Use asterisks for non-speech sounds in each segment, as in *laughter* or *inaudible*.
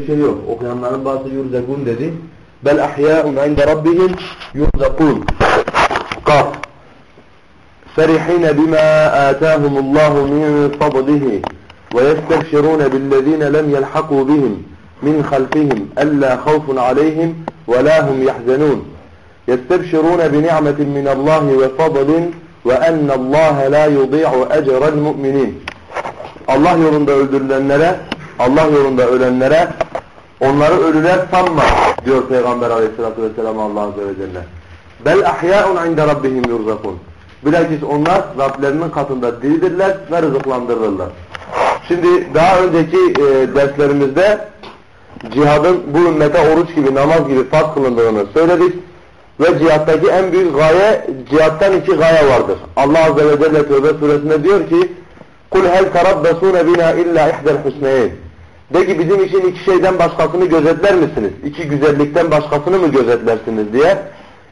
bir şey yok. Okuyanların bazı yurzakun dedi. Bel ahya'un inde rabbihim yurzakun. Kaf. فرحين بما آتاهم الله من فضله ويستبشرون بالذين لم يلحقوا بهم من خلفهم ألا خوف عليهم ولا هم يحزنون يستبشرون بنعمة من الله وفضل وأن الله لا يضيع أجر المؤمنين Allah yolunda öldürülenlere, Allah yolunda ölenlere onları ölüler sanma diyor Peygamber aleyhissalatü vesselam Allah azze ve celle. Bel ahya'un inde rabbihim yurzakun. Bilakis onlar Rablerinin katında diridirler ve rızıklandırırlar. Şimdi daha önceki e, derslerimizde cihadın bu ümmete oruç gibi, namaz gibi farz kılındığını söyledik. Ve cihattaki en büyük gaye, cihattan iki gaye vardır. Allah Azze ve Celle Tövbe suresinde diyor ki قُلْ هَلْ تَرَبَّسُونَ بِنَا اِلَّا اِحْدَى الْحُسْنَيَيْنِ de ki bizim için iki şeyden başkasını gözetler misiniz? İki güzellikten başkasını mı gözetlersiniz diye.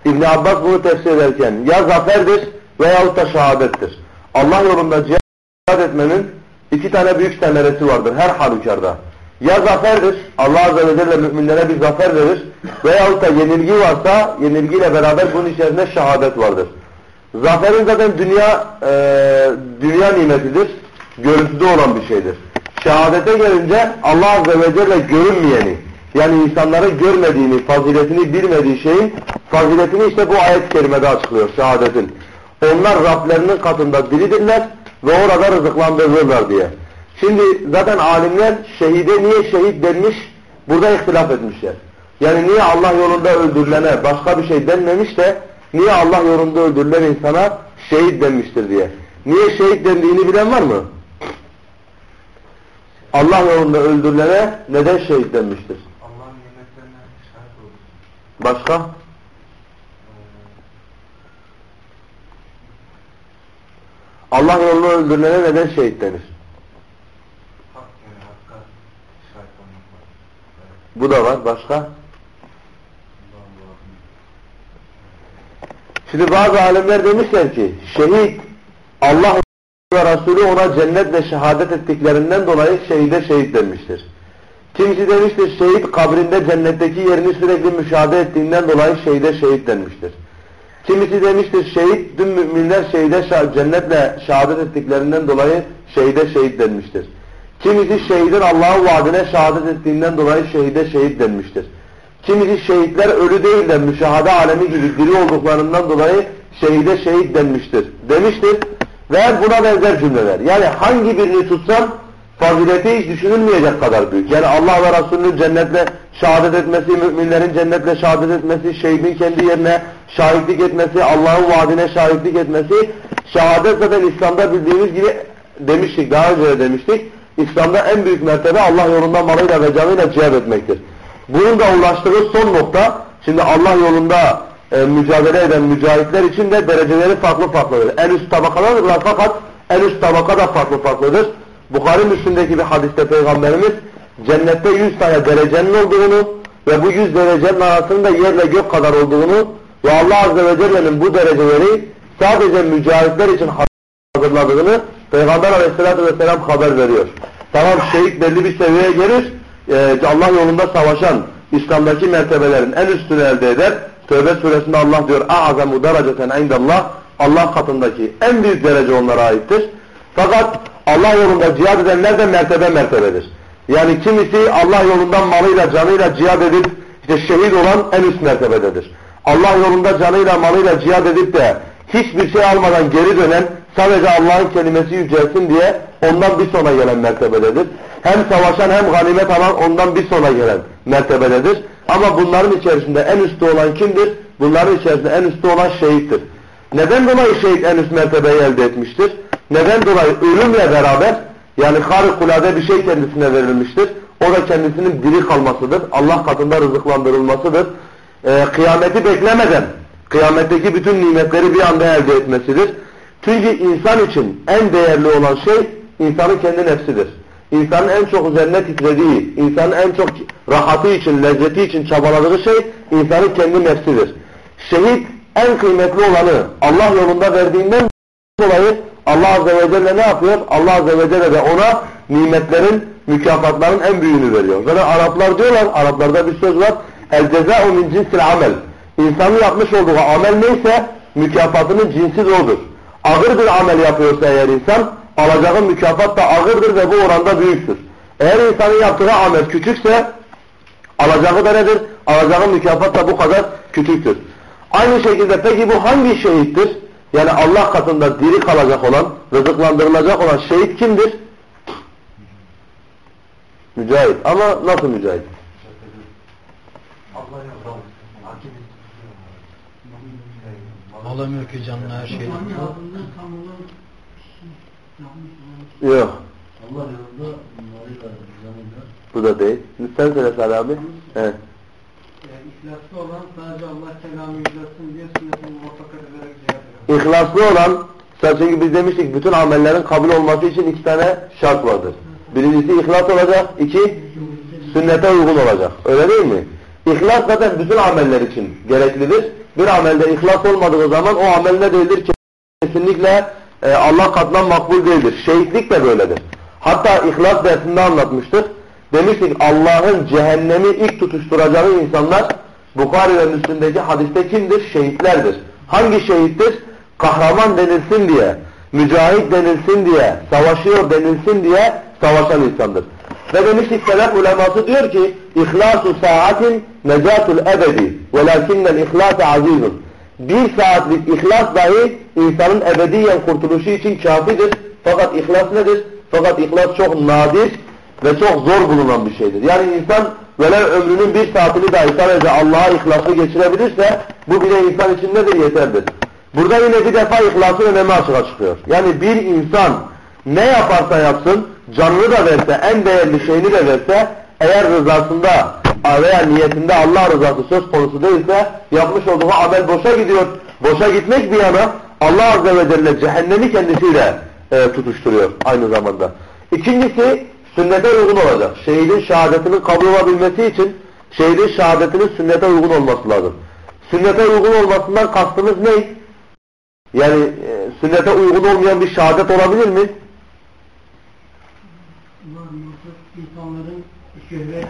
İbn Abbas bunu tefsir ederken ya zaferdir veyahut da şehadettir. Allah yolunda cihad etmenin iki tane büyük semeresi vardır her halükarda. Ya zaferdir, Allah Azze ve Celle müminlere bir zafer verir veyahut da yenilgi varsa yenilgiyle beraber bunun içerisinde şehadet vardır. Zaferin zaten dünya e, dünya nimetidir, görüntüde olan bir şeydir. Şehadete gelince Allah Azze ve Celle görünmeyeni, yani insanların görmediğini, faziletini bilmediği şeyin faziletini işte bu ayet-i kerimede açıklıyor şehadetin. Onlar Rablerinin katında diridirler ve orada rızıklandırılırlar diye. Şimdi zaten alimler şehide niye şehit denmiş burada ihtilaf etmişler. Yani niye Allah yolunda öldürülene başka bir şey denmemiş de niye Allah yolunda öldürülen insana şehit denmiştir diye. Niye şehit dendiğini bilen var mı? Allah yolunda öldürülene neden şehit denmiştir? Allah'ın nimetlerine şahit olur. Başka? Allah yolunda öldürülene neden şehit denir? Bu da var. Başka? Şimdi bazı alimler demişler ki şehit Allah ve Resulü ona cennetle şehadet ettiklerinden dolayı şehide şehit denmiştir. Kimisi demiştir şehit kabrinde cennetteki yerini sürekli müşahede ettiğinden dolayı şehide şehit denmiştir. Kimisi demiştir şehit tüm müminler şehide cennetle şehadet ettiklerinden dolayı şehide şehit denmiştir. Kimisi şehidin Allah'ın vaadine şehadet ettiğinden dolayı şehide şehit denmiştir. Kimisi şehitler ölü değil de müşahede alemi gibi diri olduklarından dolayı şehide şehit denmiştir. Demiştir ve buna benzer cümleler. Yani hangi birini tutsam fazileti hiç düşünülmeyecek kadar büyük. Yani Allah ve Resulünün cennetle şehadet etmesi, müminlerin cennetle şehadet etmesi, şehidin kendi yerine şahitlik etmesi, Allah'ın vaadine şahitlik etmesi, şehadet zaten İslam'da bildiğimiz gibi demiştik, daha önce de demiştik. İslam'da en büyük mertebe Allah yolunda malıyla ve canıyla cihad etmektir. Bunun da ulaştığı son nokta, şimdi Allah yolunda e, mücadele eden mücahitler için de dereceleri farklı farklıdır. En üst tabakadadırlar fakat en üst tabaka da farklı farklıdır. Bukhari Müslim'deki bir hadiste Peygamberimiz cennette 100 tane derecenin olduğunu ve bu 100 derecenin arasında yerle gök kadar olduğunu ve Allah Azze ve Celle'nin bu dereceleri sadece mücahitler için hazırladığını Peygamber Aleyhisselatü Vesselam haber veriyor. Tamam şehit belli bir seviyeye gelir, e, Allah yolunda savaşan İslam'daki mertebelerin en üstünü elde eder. Tövbe suresinde Allah diyor اَعَزَمُ دَرَجَةً indallah Allah katındaki en büyük derece onlara aittir. Fakat Allah yolunda cihad edenler de mertebe mertebedir. Yani kimisi Allah yolunda malıyla canıyla cihad edip işte şehit olan en üst mertebededir. Allah yolunda canıyla malıyla cihad edip de hiçbir şey almadan geri dönen sadece Allah'ın kelimesi yücelsin diye ondan bir sonra gelen mertebededir. Hem savaşan hem ganimet alan ondan bir sonra gelen mertebededir. Ama bunların içerisinde en üstte olan kimdir? Bunların içerisinde en üstte olan şehittir. Neden dolayı şehit en üst mertebeyi elde etmiştir? Neden dolayı ölümle beraber yani harikulade bir şey kendisine verilmiştir. O da kendisinin diri kalmasıdır. Allah katında rızıklandırılmasıdır. Ee, kıyameti beklemeden kıyametteki bütün nimetleri bir anda elde etmesidir. Çünkü insan için en değerli olan şey insanın kendi nefsidir. İnsanın en çok üzerine titrediği, insanın en çok rahatı için, lezzeti için çabaladığı şey insanın kendi nefsidir. Şehit en kıymetli olanı Allah yolunda verdiğinden dolayı Allah Azze ve Celle ne yapıyor? Allah Azze ve Celle de ona nimetlerin mükafatların en büyüğünü veriyor. Zaten Araplar diyorlar, Araplarda bir söz var. El cezâ'u min cinsil amel. İnsanın yapmış olduğu amel neyse mükafatının cinsi de odur. Ağır bir amel yapıyorsa eğer insan alacağı mükafat da ağırdır ve bu oranda büyüktür. Eğer insanın yaptığı amel küçükse alacağı da nedir? Alacağı mükafat da bu kadar küçüktür. Aynı şekilde peki bu hangi şehittir? Yani Allah katında diri kalacak olan, rızıklandırılacak olan şehit kimdir? Mücahit. Ama nasıl mücahit? Malı mülkü canlı her şey. Yok. Allah yolunda. Bu da değil. Sen söyle Salih abi. Evet. Yani ihlaslı olan sadece Allah kelamı yüzlesin diye sünnetine muvaffak edilerek cihad eder. İhlaslı olan, sen çünkü biz demiştik bütün amellerin kabul olması için iki tane şart vardır. Birincisi ihlas olacak, iki sünnete uygun olacak. Öyle değil mi? İhlas zaten bütün ameller için gereklidir. Bir amelde ihlas olmadığı zaman o amel ne değildir? Kesinlikle e, Allah katından makbul değildir. Şehitlik de böyledir. Hatta ihlas dersinde anlatmıştık. Demiştik Allah'ın cehennemi ilk tutuşturacağı insanlar Bukhari ve Müslim'deki hadiste kimdir? Şehitlerdir. Hangi şehittir? Kahraman denilsin diye, mücahit denilsin diye, savaşıyor denilsin diye savaşan insandır. Ve demiştik selef uleması diyor ki İhlasu saatin necatul ebedi velakinnel ihlâse azizun. Bir saatlik ihlas dahi insanın ebediyen kurtuluşu için kafidir. Fakat ihlas nedir? Fakat ihlas çok nadir ve çok zor bulunan bir şeydir. Yani insan velev ömrünün bir saatini dahi sadece Allah'a ihlaslı geçirebilirse bu bile insan için nedir? Yeterdir. Burada yine bir defa ihlasın önemi açığa çıkıyor. Yani bir insan ne yaparsa yapsın, canını da verse, en değerli şeyini de verse, eğer rızasında veya niyetinde Allah rızası söz konusu değilse, yapmış olduğu amel boşa gidiyor. Boşa gitmek bir yana Allah Azze ve Celle cehennemi kendisiyle e, tutuşturuyor aynı zamanda. İkincisi, sünnete uygun olacak. Şehidin şehadetinin kabul olabilmesi için, şehidin şehadetinin sünnete uygun olması lazım. Sünnete uygun olmasından kastımız ne? Yani e, sünnete uygun olmayan bir şehadet olabilir mi? İnsanların şöhret,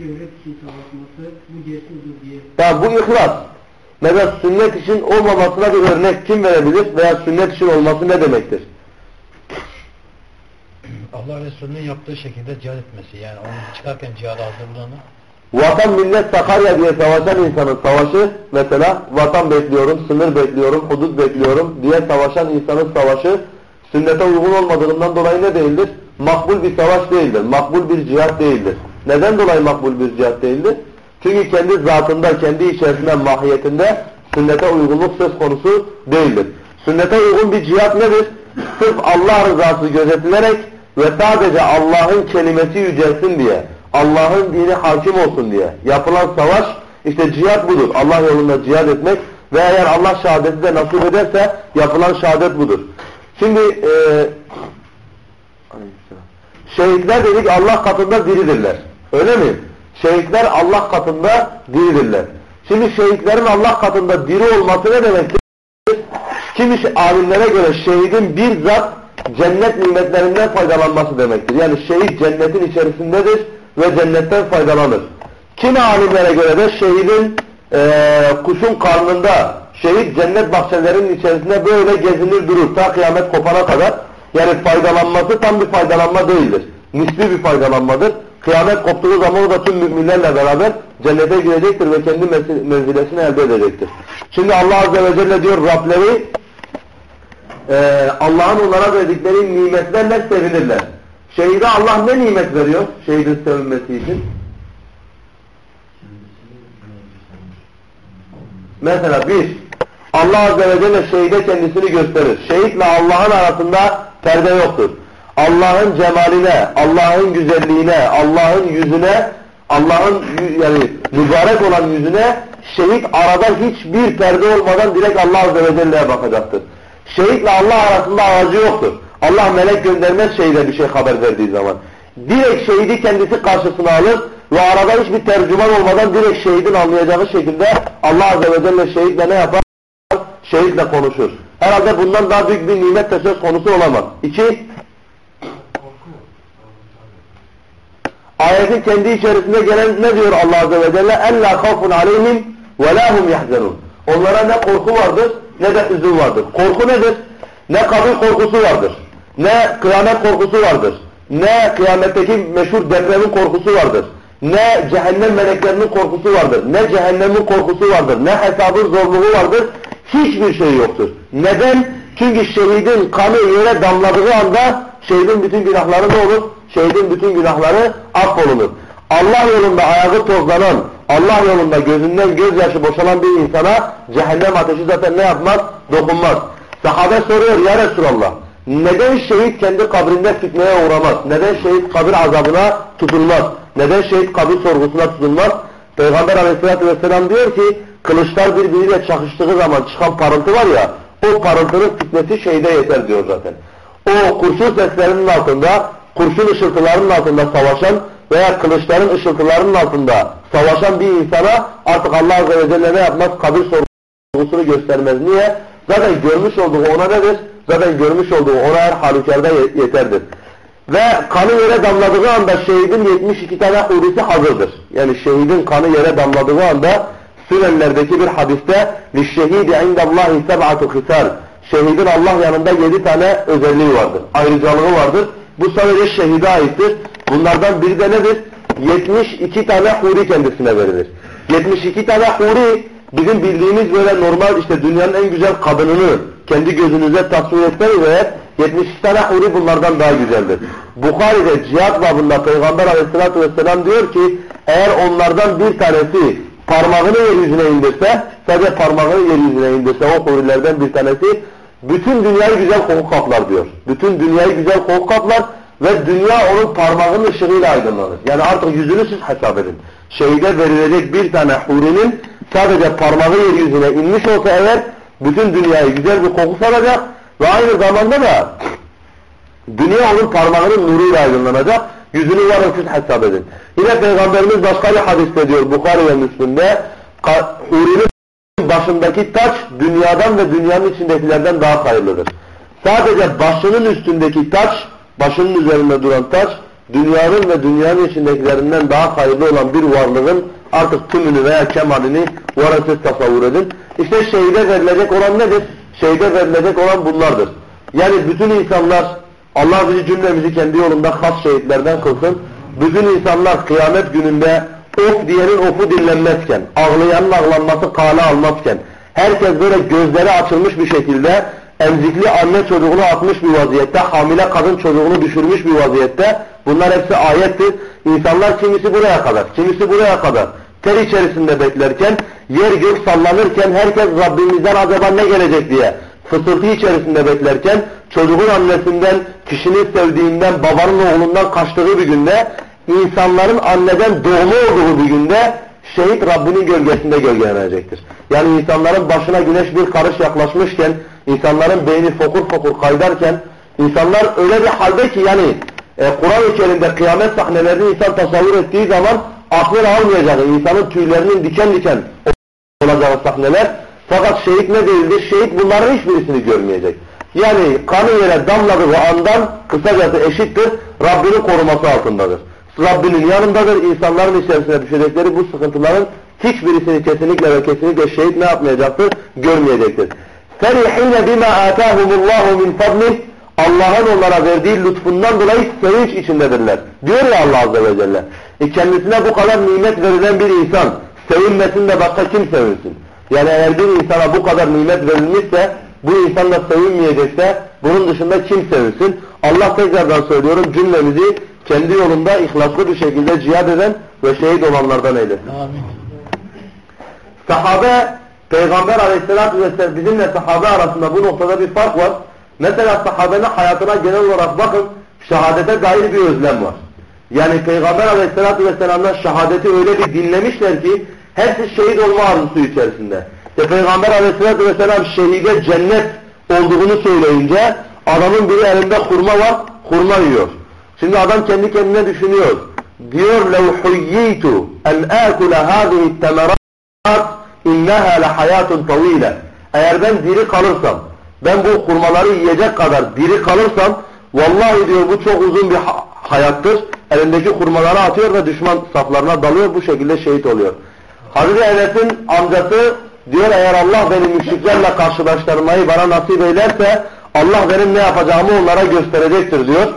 şöhret için savaşması bu cesurdur diye. Ya bu ihlas. Mesela sünnet için olmamasına bir örnek kim verebilir veya sünnet için olması ne demektir? Allah Resulü'nün yaptığı şekilde cihad etmesi. Yani onu çıkarken cihada hazırlanır. Vatan millet Sakarya diye savaşan insanın savaşı mesela vatan bekliyorum, sınır bekliyorum, hudut bekliyorum diye savaşan insanın savaşı sünnete uygun olmadığından dolayı ne değildir? Makbul bir savaş değildir. Makbul bir cihat değildir. Neden dolayı makbul bir cihat değildir? Çünkü kendi zatında, kendi içerisinde, mahiyetinde sünnete uygunluk söz konusu değildir. Sünnete uygun bir cihat nedir? Sırf Allah rızası gözetilerek ve sadece Allah'ın kelimesi yücelsin diye, Allah'ın dini hakim olsun diye yapılan savaş, işte cihat budur. Allah yolunda cihat etmek ve eğer Allah şehadeti de nasip ederse yapılan şehadet budur. Şimdi e, şehitler dedik Allah katında diridirler. Öyle mi? Şehitler Allah katında diridirler. Şimdi şehitlerin Allah katında diri olması ne demektir? Kimi alimlere göre şehidin bir zat cennet nimetlerinden faydalanması demektir. Yani şehit cennetin içerisindedir ve cennetten faydalanır. Kimi alimlere göre de şehidin e, kuşun karnında şehit cennet bahçelerinin içerisinde böyle gezinir durur ta kıyamet kopana kadar. Yani faydalanması tam bir faydalanma değildir. Nisbi bir faydalanmadır. Kıyamet koptuğu zaman o da tüm müminlerle beraber cennete girecektir ve kendi menzilesini elde edecektir. Şimdi Allah Azze ve Celle diyor Rableri e, Allah'ın onlara verdikleri nimetlerle sevinirler. Şehide Allah ne nimet veriyor şehidin sevinmesi için? Mesela bir, Allah Azze ve Celle şehide kendisini gösterir. Şehitle Allah'ın arasında perde yoktur. Allah'ın cemaline, Allah'ın güzelliğine, Allah'ın yüzüne, Allah'ın yani mübarek olan yüzüne şehit arada hiçbir perde olmadan direkt Allah Azze ve Celle'ye bakacaktır. Şehitle Allah arasında aracı yoktur. Allah melek göndermez şehide bir şey haber verdiği zaman. Direkt şehidi kendisi karşısına alır ve arada hiçbir tercüman olmadan direkt şehidin anlayacağı şekilde Allah Azze ve Celle şehitle ne yapar? Şehitle konuşur. Herhalde bundan daha büyük bir nimet de söz konusu olamaz. İki, Ayetin kendi içerisinde gelen ne diyor Allah Azze ve Celle? اَلَّا خَوْفٌ عَلَيْهِمْ وَلَا هُمْ يَحْزَنُونَ Onlara ne korku vardır ne de hüzün vardır. Korku nedir? Ne kabir korkusu vardır. Ne kıyamet korkusu vardır. Ne kıyametteki meşhur depremin korkusu vardır. Ne cehennem meleklerinin korkusu vardır. Ne cehennemin korkusu vardır. Ne hesabın zorluğu vardır. Hiçbir şey yoktur. Neden? Çünkü şehidin kanı yere damladığı anda şehidin bütün günahları ne olur? Şehidin bütün günahları affolunur. Allah yolunda ayağı tozlanan, Allah yolunda gözünden gözyaşı boşalan bir insana cehennem ateşi zaten ne yapmaz? Dokunmaz. Sahabe soruyor ya Resulallah neden şehit kendi kabrinde fitneye uğramaz? Neden şehit kabir azabına tutulmaz? Neden şehit kabir sorgusuna tutulmaz? Peygamber aleyhissalatü vesselam diyor ki kılıçlar birbiriyle çakıştığı zaman çıkan parıltı var ya o parıltının fitnesi şehide yeter diyor zaten. O kurşun seslerinin altında, kurşun ışıltılarının altında savaşan veya kılıçların ışıltılarının altında savaşan bir insana artık Allah Azze ve Celle ne yapmaz? Kabir sorgusunu göstermez. Niye? Zaten görmüş olduğu ona nedir? Zaten görmüş olduğu ona her halükarda yeterdir. Ve kanı yere damladığı anda şehidin 72 tane hurisi hazırdır. Yani şehidin kanı yere damladığı anda Sünenlerdeki bir hadiste لِشَّهِيدِ عِنْدَ اللّٰهِ سَبْعَةُ خِسَارٍ Şehidin Allah yanında yedi tane özelliği vardır. Ayrıcalığı vardır. Bu sadece şehide aittir. Bunlardan biri de nedir? 72 tane huri kendisine verilir. 72 tane huri bizim bildiğimiz böyle normal işte dünyanın en güzel kadınını kendi gözünüze tasvir etseniz eğer 72 tane huri bunlardan daha güzeldir. Bukhari'de cihat babında Peygamber aleyhissalatü vesselam diyor ki eğer onlardan bir tanesi parmağını yeryüzüne indirse, sadece parmağını yeryüzüne indirse o hurilerden bir tanesi bütün dünyayı güzel koku kaplar diyor. Bütün dünyayı güzel koku kaplar ve dünya onun parmağının ışığıyla aydınlanır. Yani artık yüzünü siz hesap edin. Şehide verilecek bir tane hurinin sadece parmağı yeryüzüne inmiş olsa eğer bütün dünyayı güzel bir koku saracak ve aynı zamanda da dünya onun parmağının nuruyla aydınlanacak. Yüzünü varın siz hesap edin. Yine Peygamberimiz başka bir hadiste diyor Bukhari ve Müslim'de hurinin başındaki taç dünyadan ve dünyanın içindekilerden daha hayırlıdır. Sadece başının üstündeki taç, başının üzerinde duran taç, dünyanın ve dünyanın içindekilerinden daha hayırlı olan bir varlığın artık tümünü veya kemalini varın siz tasavvur edin. İşte şehide verilecek olan nedir? Şehide verilecek olan bunlardır. Yani bütün insanlar Allah bizi cümlemizi kendi yolunda has şehitlerden kılsın. Bütün insanlar kıyamet gününde of diyenin ofu dinlenmezken, ağlayanın ağlanması kale almazken, herkes böyle gözleri açılmış bir şekilde, emzikli anne çocuğunu atmış bir vaziyette, hamile kadın çocuğunu düşürmüş bir vaziyette, bunlar hepsi ayettir. İnsanlar kimisi buraya kadar, kimisi buraya kadar ter içerisinde beklerken, yer gök sallanırken herkes Rabbimizden acaba ne gelecek diye fısıltı içerisinde beklerken çocuğun annesinden, kişinin sevdiğinden, babanın oğlundan kaçtığı bir günde insanların anneden doğma olduğu bir günde şehit Rabbinin gölgesinde gölgelenecektir. Yani insanların başına güneş bir karış yaklaşmışken, insanların beyni fokur fokur kaydarken, insanlar öyle bir halde ki yani e, Kur'an-ı Kerim'de kıyamet sahnelerini insan tasavvur ettiği zaman aklına almayacağı, insanın tüylerinin diken diken olacağı sahneler. Fakat şehit ne değildir? Şehit bunların hiçbirisini görmeyecek. Yani kanı yere damladığı andan kısacası eşittir, Rabbinin koruması altındadır. Rabbinin yanındadır, insanların içerisine düşecekleri bu sıkıntıların hiçbirisini kesinlikle ve kesinlikle şehit ne yapmayacaktır? Görmeyecektir. فَرِحِينَ بِمَا آتَاهُمُ اللّٰهُ مِنْ فَضْلِهِ Allah'ın onlara verdiği lütfundan dolayı sevinç içindedirler. Diyor ya Allah Azze ve Celle. E kendisine bu kadar nimet verilen bir insan sevinmesin de başka kim sevinsin? Yani eğer bir insana bu kadar nimet verilmişse bu insan da sevinmeyecekse bunun dışında kim sevinsin? Allah tekrardan söylüyorum cümlemizi kendi yolunda ihlaslı bir şekilde cihad eden ve şehit olanlardan eylesin. Amin. Sahabe, Peygamber aleyhissalatü vesselam bizimle sahabe arasında bu noktada bir fark var. Mesela sahabenin hayatına genel olarak bakın şehadete dair bir özlem var. Yani Peygamber aleyhissalatü vesselam'dan şehadeti öyle bir dinlemişler ki hepsi şehit olma arzusu içerisinde. İşte Peygamber aleyhissalatü vesselam şehide cennet olduğunu söyleyince adamın biri elinde hurma var, hurma yiyor. Şimdi adam kendi kendine düşünüyor. Diyor لَوْ حُيِّيتُ اَنْ آكُلَ هَذِهِ التَّمَرَاتِ اِنَّهَا لَحَيَاتٌ طَوِيلًا Eğer ben diri kalırsam, ben bu hurmaları yiyecek kadar diri kalırsam, vallahi diyor bu çok uzun bir hayattır. elindeki hurmaları atıyor ve düşman saflarına dalıyor. Bu şekilde şehit oluyor. Hazreti Enes'in amcası diyor eğer Allah beni müşriklerle karşılaştırmayı bana nasip eylerse Allah benim ne yapacağımı onlara gösterecektir diyor.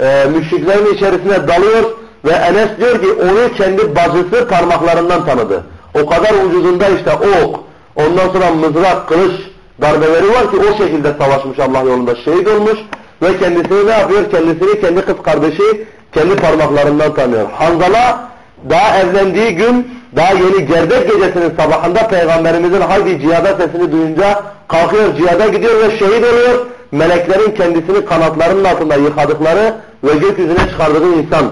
Ee, müşriklerin içerisine dalıyor ve Enes diyor ki onu kendi bacısı parmaklarından tanıdı. O kadar vücudunda işte ok, ondan sonra mızrak, kılıç darbeleri var ki o şekilde savaşmış Allah yolunda şehit olmuş ve kendisini ne yapıyor? Kendisini kendi kız kardeşi kendi parmaklarından tanıyor. Hanzala daha evlendiği gün daha yeni gerdek gecesinin sabahında Peygamberimizin haydi cihada sesini duyunca kalkıyor cihada gidiyor ve şehit oluyor. Meleklerin kendisini kanatlarının altında yıkadıkları ve gökyüzüne çıkardığı insan.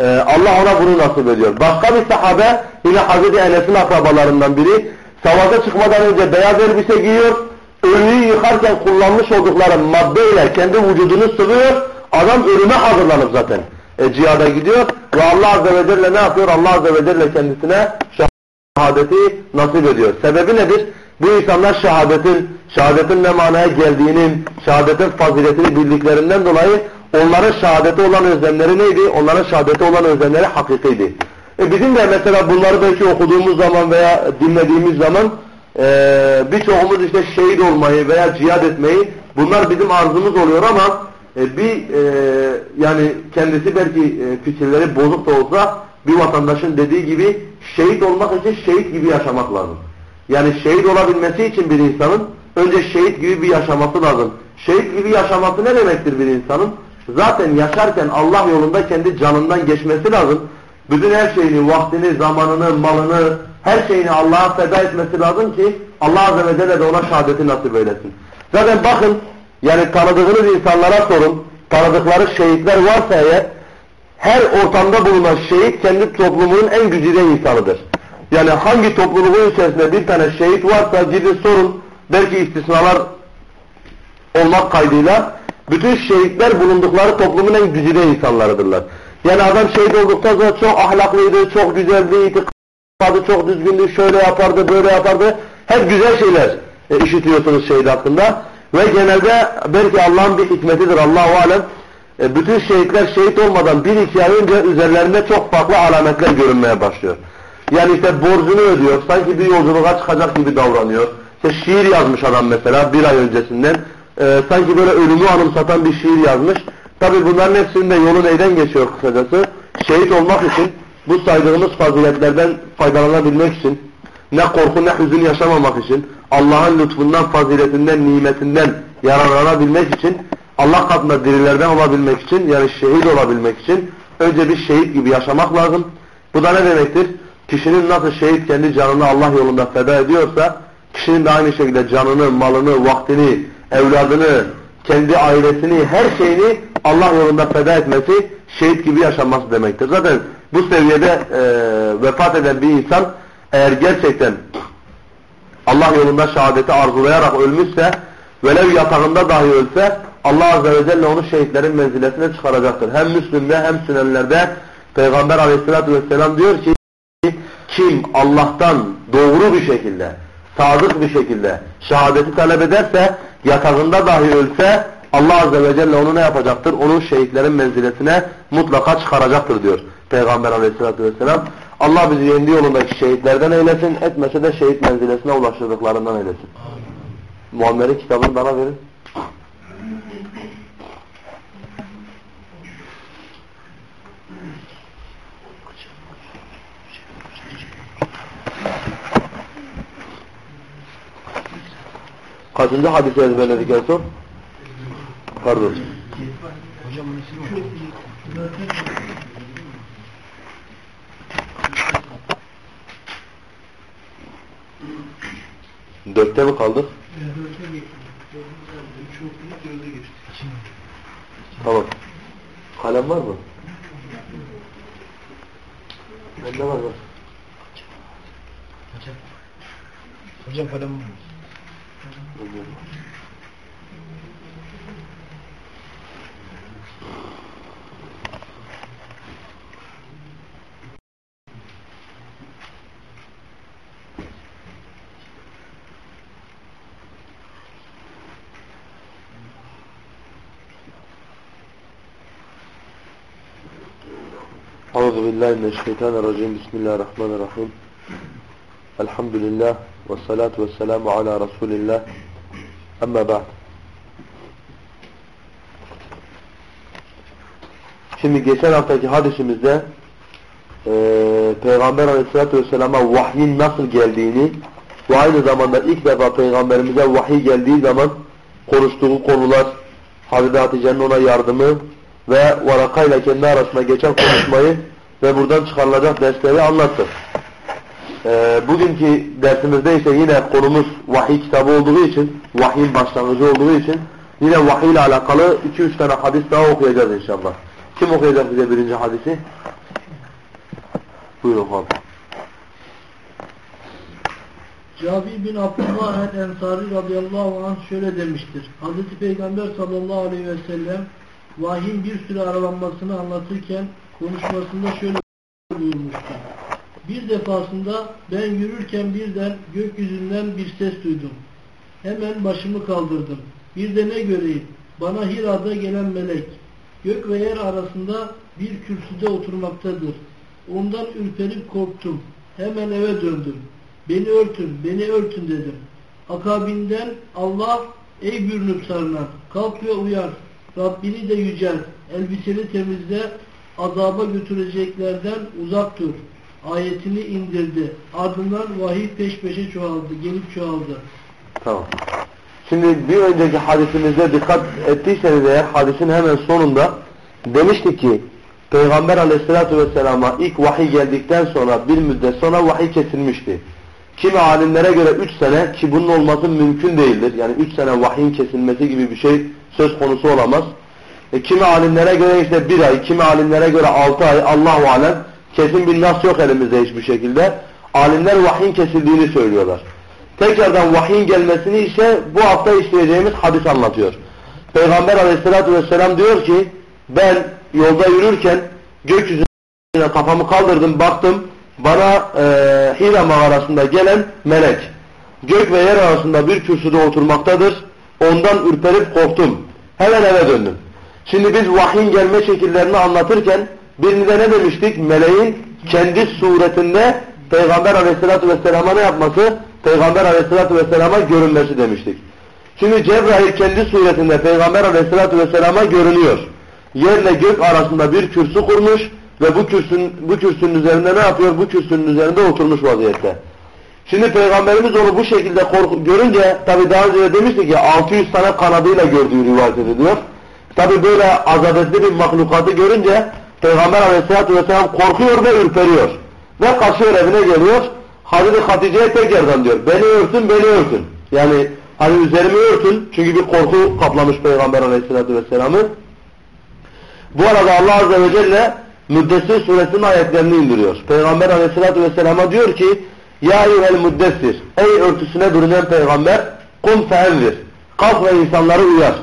Ee, Allah ona bunu nasip ediyor. Başka bir sahabe yine Hazreti Enes'in akrabalarından biri savaşa çıkmadan önce beyaz elbise giyiyor. Ölüyü yıkarken kullanmış oldukları maddeyle kendi vücudunu sıvıyor. Adam ölüme hazırlanıp zaten e, cihada gidiyor ve Allah Azze ve Celle ne yapıyor? Allah Azze ve Celle kendisine şehadeti nasip ediyor. Sebebi nedir? Bu insanlar şehadetin, şehadetin ne manaya geldiğinin, şehadetin faziletini bildiklerinden dolayı onların şehadeti olan özlemleri neydi? Onların şehadeti olan özlemleri hakikiydi. E bizim de mesela bunları belki okuduğumuz zaman veya dinlediğimiz zaman e, birçoğumuz işte şehit olmayı veya cihad etmeyi bunlar bizim arzumuz oluyor ama e, bir e, yani kendisi belki e, fikirleri bozuk da olsa bir vatandaşın dediği gibi şehit olmak için şehit gibi yaşamak lazım. Yani şehit olabilmesi için bir insanın önce şehit gibi bir yaşaması lazım. Şehit gibi yaşaması ne demektir bir insanın? Zaten yaşarken Allah yolunda kendi canından geçmesi lazım. Bütün her şeyini, vaktini, zamanını, malını, her şeyini Allah'a feda etmesi lazım ki Allah Azze ve Celle de ona şehadeti nasip eylesin. Zaten bakın yani tanıdığınız insanlara sorun. Tanıdıkları şehitler varsa eğer her ortamda bulunan şehit kendi toplumunun en güzide insanıdır. Yani hangi topluluğun içerisinde bir tane şehit varsa gidin sorun. Belki istisnalar olmak kaydıyla bütün şehitler bulundukları toplumun en güzide insanlarıdırlar. Yani adam şehit olduktan sonra çok ahlaklıydı, çok güzeldi, itikadı çok düzgündü, şöyle yapardı, böyle yapardı. Hep güzel şeyler e, işitiyorsunuz şehit hakkında. Ve genelde belki Allah'ın bir hikmetidir Allahu alem. E, bütün şehitler şehit olmadan bir iki ay önce üzerlerinde çok farklı alametler görünmeye başlıyor. Yani işte borcunu ödüyor, sanki bir yolculuğa çıkacak gibi davranıyor. İşte şiir yazmış adam mesela bir ay öncesinden. E, sanki böyle ölümü anımsatan bir şiir yazmış. Tabi bunların hepsinde yolu neyden geçiyor kısacası? Şehit olmak için, bu saydığımız faziletlerden faydalanabilmek için, ne korku ne hüzün yaşamamak için, Allah'ın lütfundan, faziletinden, nimetinden yararlanabilmek için, Allah katında dirilerden olabilmek için, yani şehit olabilmek için önce bir şehit gibi yaşamak lazım. Bu da ne demektir? Kişinin nasıl şehit kendi canını Allah yolunda feda ediyorsa, kişinin de aynı şekilde canını, malını, vaktini, evladını, kendi ailesini, her şeyini Allah yolunda feda etmesi şehit gibi yaşaması demektir. Zaten bu seviyede e, vefat eden bir insan eğer gerçekten Allah yolunda şehadeti arzulayarak ölmüşse velev yatağında dahi ölse Allah Azze ve Celle onu şehitlerin menzilesine çıkaracaktır. Hem Müslüm'de hem Sünenler'de Peygamber Aleyhisselatü Vesselam diyor ki kim Allah'tan doğru bir şekilde, sadık bir şekilde şehadeti talep ederse yatağında dahi ölse Allah Azze ve Celle onu ne yapacaktır? Onun şehitlerin menzilesine mutlaka çıkaracaktır diyor Peygamber Aleyhisselatü Vesselam. Allah bizi kendi yolundaki şehitlerden eylesin, etmese de şehit menzilesine ulaştırdıklarından eylesin. Muammer'in kitabını bana verin. Kaçıncı hadisi ezberledik en son? Pardon. Hocam bunun ismi var. Dörtte mi kaldık? Tamam. Kalem var mı? Bende var var. Hocam. Hocam kalem var mı? Euzu billahi mineşşeytanirracim. Bismillahirrahmanirrahim. Elhamdülillah ve salatu ve selamu ala Resulillah. Amma ba'd. Şimdi geçen haftaki hadisimizde e, Peygamber Aleyhisselatü Vesselam'a vahyin nasıl geldiğini ve aynı zamanda ilk defa Peygamberimize vahiy geldiği zaman konuştuğu konular, Hazreti Hatice'nin ona yardımı ve Varaka ile kendi arasında geçen konuşmayı ve buradan çıkarılacak dersleri anlattı. Ee, bugünkü dersimizde ise yine konumuz vahiy kitabı olduğu için, vahyin başlangıcı olduğu için yine vahiy ile alakalı 2-3 tane hadis daha okuyacağız inşallah. Kim okuyacak bize birinci hadisi? Buyurun abi. Cabir bin Abdullah el-Ensari radıyallahu anh şöyle demiştir. Hazreti Peygamber sallallahu aleyhi ve sellem vahyin bir süre aralanmasını anlatırken konuşmasında şöyle buyurmuştu. Bir defasında ben yürürken birden gökyüzünden bir ses duydum. Hemen başımı kaldırdım. Bir de ne göreyim? Bana Hira'da gelen melek. Gök ve yer arasında bir kürsüde oturmaktadır. Ondan ürperip korktum. Hemen eve döndüm. Beni örtün, beni örtün dedim. Akabinden Allah ey bürünüp sarınan kalk ve uyar. Rabbini de yücelt. Elbiseni temizle. Azaba götüreceklerden uzak dur. Ayetini indirdi. Ardından vahiy peş peşe çoğaldı. Gelip çoğaldı. Tamam. Şimdi bir önceki hadisimizde dikkat ettiyseniz eğer hadisin hemen sonunda demiştik ki Peygamber aleyhissalatü vesselama ilk vahiy geldikten sonra bir müddet sonra vahiy kesilmişti. Kimi alimlere göre 3 sene ki bunun olması mümkün değildir. Yani 3 sene vahyin kesilmesi gibi bir şey söz konusu olamaz. E, kimi alimlere göre işte 1 ay, kimi alimlere göre 6 ay Allahu alem kesin bir nas yok elimizde hiçbir şekilde. Alimler vahyin kesildiğini söylüyorlar. Tekrardan vahyin gelmesini ise bu hafta işleyeceğimiz hadis anlatıyor. Peygamber aleyhissalatü vesselam diyor ki ben yolda yürürken gökyüzüne kafamı kaldırdım baktım bana e, Hira mağarasında gelen melek gök ve yer arasında bir kürsüde oturmaktadır. Ondan ürperip korktum. Hemen eve döndüm. Şimdi biz vahyin gelme şekillerini anlatırken birinde ne demiştik? Meleğin kendi suretinde Peygamber aleyhissalatü vesselama ne yapması? Peygamber aleyhissalatü vesselama görünmesi demiştik. Şimdi Cebrail kendi suretinde Peygamber aleyhissalatü vesselama görünüyor. Yerle gök arasında bir kürsü kurmuş ve bu kürsünün, bu kürsünün üzerinde ne yapıyor? Bu kürsünün üzerinde oturmuş vaziyette. Şimdi Peygamberimiz onu bu şekilde korku, görünce tabi daha önce de demiştik ya 600 tane kanadıyla gördüğü rivayet ediliyor. Tabi böyle azabetli bir mahlukatı görünce Peygamber aleyhissalatü vesselam korkuyor ve ürperiyor. Ve kaçıyor evine geliyor. Hazreti Hatice'ye tekrardan diyor. Beni örtün, beni örtün. Yani hani üzerimi örtün. Çünkü bir korku kaplamış Peygamber aleyhissalatü vesselam'ı. Bu arada Allah azze ve celle Müddessir suresinin ayetlerini indiriyor. Peygamber aleyhissalatü vesselama diyor ki Ya eyyuhel müddessir Ey örtüsüne bürünen peygamber Kum feenvir Kalk ve insanları uyar.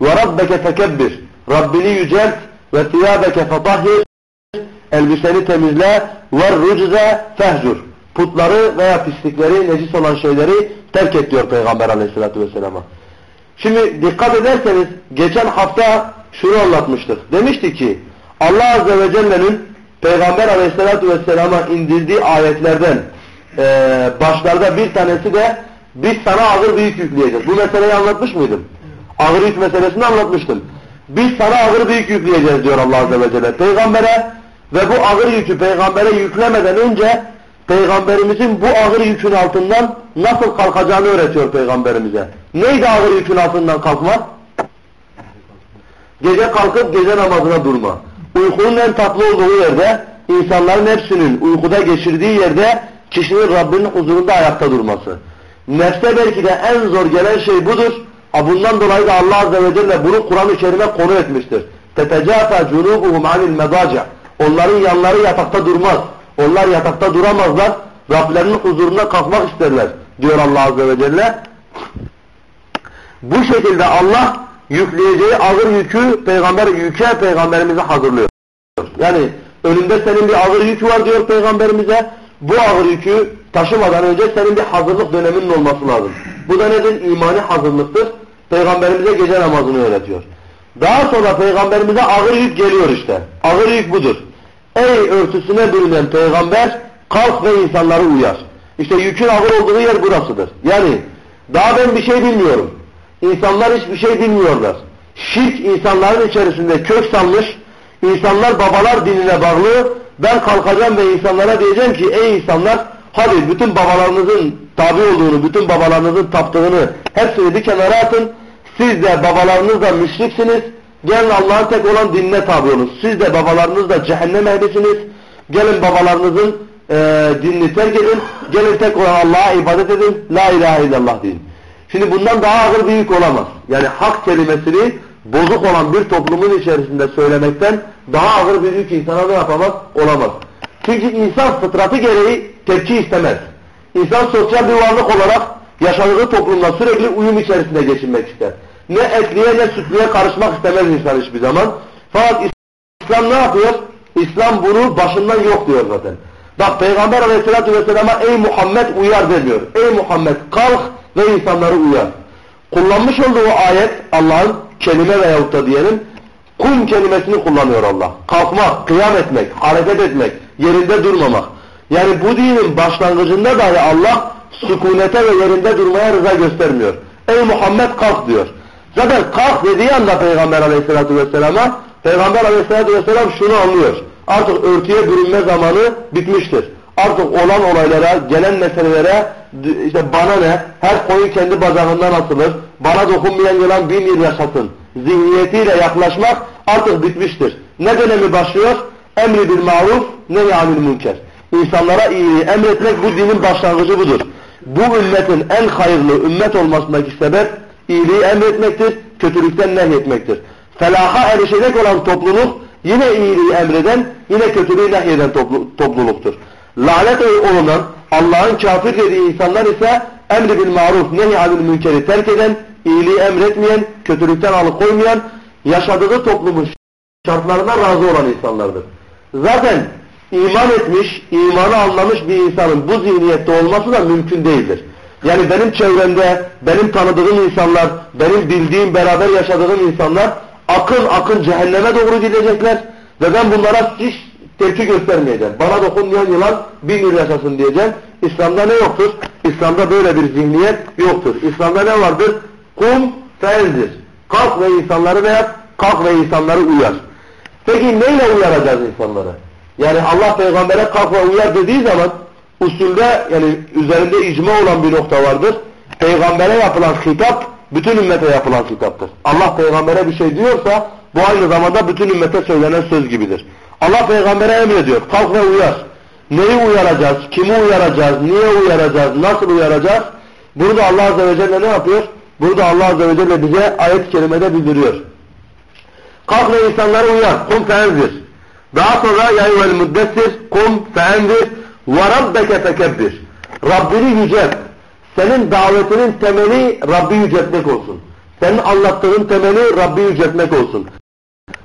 Ve rabbeke fekebbir Rabbini yücelt ve tiyabeke fetahhir Elbiseni temizle ve rucze fehcur Putları veya pislikleri, necis olan şeyleri terk et diyor Peygamber aleyhissalatü vesselama. Şimdi dikkat ederseniz geçen hafta şunu anlatmıştık. Demişti ki Allah Azze ve Celle'nin Peygamber Aleyhisselatü Vesselam'a indirdiği ayetlerden e, başlarda bir tanesi de biz sana ağır bir yük yükleyeceğiz. Bu meseleyi anlatmış mıydım? Ağır yük meselesini anlatmıştım. Biz sana ağır bir yük yükleyeceğiz diyor Allah Azze ve Celle. Peygambere ve bu ağır yükü peygambere yüklemeden önce peygamberimizin bu ağır yükün altından nasıl kalkacağını öğretiyor peygamberimize. Neydi ağır yükün altından kalkma? Gece kalkıp gece namazına durma. Uykunun en tatlı olduğu yerde, insanların hepsinin uykuda geçirdiği yerde kişinin Rabbinin huzurunda ayakta durması. Nefse belki de en zor gelen şey budur. Bundan dolayı da Allah Azze ve Celle bunu Kur'an-ı Kerim'e konu etmiştir. تَتَجَافَ جُنُوبُهُمْ عَنِ الْمَضَاجِعِ Onların yanları yatakta durmaz. Onlar yatakta duramazlar. Rablerinin huzuruna kalkmak isterler diyor Allah Azze ve Celle. Bu şekilde Allah yükleyeceği ağır yükü peygamber yüke peygamberimize hazırlıyor. Yani önünde senin bir ağır yük var diyor peygamberimize. Bu ağır yükü taşımadan önce senin bir hazırlık döneminin olması lazım. Bu da nedir? İmani hazırlıktır. Peygamberimize gece namazını öğretiyor. Daha sonra peygamberimize ağır yük geliyor işte. Ağır yük budur. Ey örtüsüne bürünen peygamber kalk ve insanları uyar. İşte yükün ağır olduğu yer burasıdır. Yani daha ben bir şey bilmiyorum. İnsanlar hiçbir şey bilmiyorlar. Şirk insanların içerisinde kök salmış. İnsanlar babalar dinine bağlı. Ben kalkacağım ve insanlara diyeceğim ki ey insanlar hadi bütün babalarınızın tabi olduğunu, bütün babalarınızın taptığını hepsini bir kenara atın. Siz de babalarınız da müşriksiniz. Gelin Allah'ın tek olan dinine tabi olun. Siz de babalarınız da cehennem ehlisiniz. Gelin babalarınızın e, dinini terk edin. Gelin tek olan Allah'a ibadet edin. La ilahe illallah deyin. Şimdi bundan daha ağır bir yük olamaz. Yani hak kelimesini bozuk olan bir toplumun içerisinde söylemekten daha ağır bir yük insana ne yapamaz? Olamaz. Çünkü insan fıtratı gereği tepki istemez. İnsan sosyal bir varlık olarak yaşadığı toplumla sürekli uyum içerisinde geçinmek ister. Ne etliye ne sütlüye karışmak istemez insan hiçbir zaman. Fakat İslam ne yapıyor? İslam bunu başından yok diyor zaten. Bak Peygamber aleyhissalatü vesselama ey Muhammed uyar demiyor. Ey Muhammed kalk ve insanları uyar. Kullanmış olduğu ayet Allah'ın kelime veyahut da diyelim kum kelimesini kullanıyor Allah. Kalkmak, kıyam etmek, hareket etmek, yerinde durmamak. Yani bu dinin başlangıcında dahi Allah sükunete ve yerinde durmaya rıza göstermiyor. Ey Muhammed kalk diyor. Zaten kalk dediği anda Peygamber aleyhissalatü vesselama Peygamber aleyhissalatü vesselam şunu anlıyor. Artık örtüye bürünme zamanı bitmiştir. Artık olan olaylara, gelen meselelere işte bana ne, her koyun kendi bacağından asılır, bana dokunmayan yılan bin yıl yaşasın zihniyetiyle yaklaşmak artık bitmiştir. Ne dönemi başlıyor? Emri bil maruf, nehyanil münker. İnsanlara iyiliği emretmek bu dinin başlangıcı budur. Bu ümmetin en hayırlı ümmet olmasındaki sebep iyiliği emretmektir, kötülükten nehyetmektir. Felaha erişecek olan topluluk yine iyiliği emreden, yine kötülüğü nehyeden toplu, topluluktur. Lanet olunan Allah'ın kafir dediği insanlar ise emri bil maruf, nehyanil münkeri terk eden, iyiliği emretmeyen, kötülükten alıkoymayan, yaşadığı toplumun şartlarına razı olan insanlardır. Zaten iman etmiş, imanı anlamış bir insanın bu zihniyette olması da mümkün değildir. Yani benim çevremde, benim tanıdığım insanlar, benim bildiğim, beraber yaşadığım insanlar akın akın cehenneme doğru gidecekler ve ben bunlara hiç tepki göstermeyeceğim. Bana dokunmayan yılan bin yıl yaşasın diyeceğim. İslam'da ne yoktur? İslam'da böyle bir zihniyet yoktur. İslam'da ne vardır? Kum fe'enzir. Kalk ve insanları ne yap? Kalk ve insanları uyar. Peki neyle uyaracağız insanları? Yani Allah peygambere kalk ve uyar dediği zaman usulde yani üzerinde icma olan bir nokta vardır. Peygambere yapılan hitap bütün ümmete yapılan hitaptır. Allah peygambere bir şey diyorsa bu aynı zamanda bütün ümmete söylenen söz gibidir. Allah peygambere emrediyor. Kalk ve uyar. Neyi uyaracağız? Kimi uyaracağız? Niye uyaracağız? Nasıl uyaracağız? Bunu da Allah Azze ve Celle ne yapıyor? Burada Allah Azze ve Celle bize ayet-i kerimede bildiriyor. Kalk ve insanları uyar. Kum feenzir. Daha sonra ya eyyuhel müddessir kum feenzir ve rabbeke fekebbir. Rabbini yücelt. Senin davetinin temeli Rabbi yüceltmek olsun. Senin anlattığın temeli Rabbi yüceltmek olsun.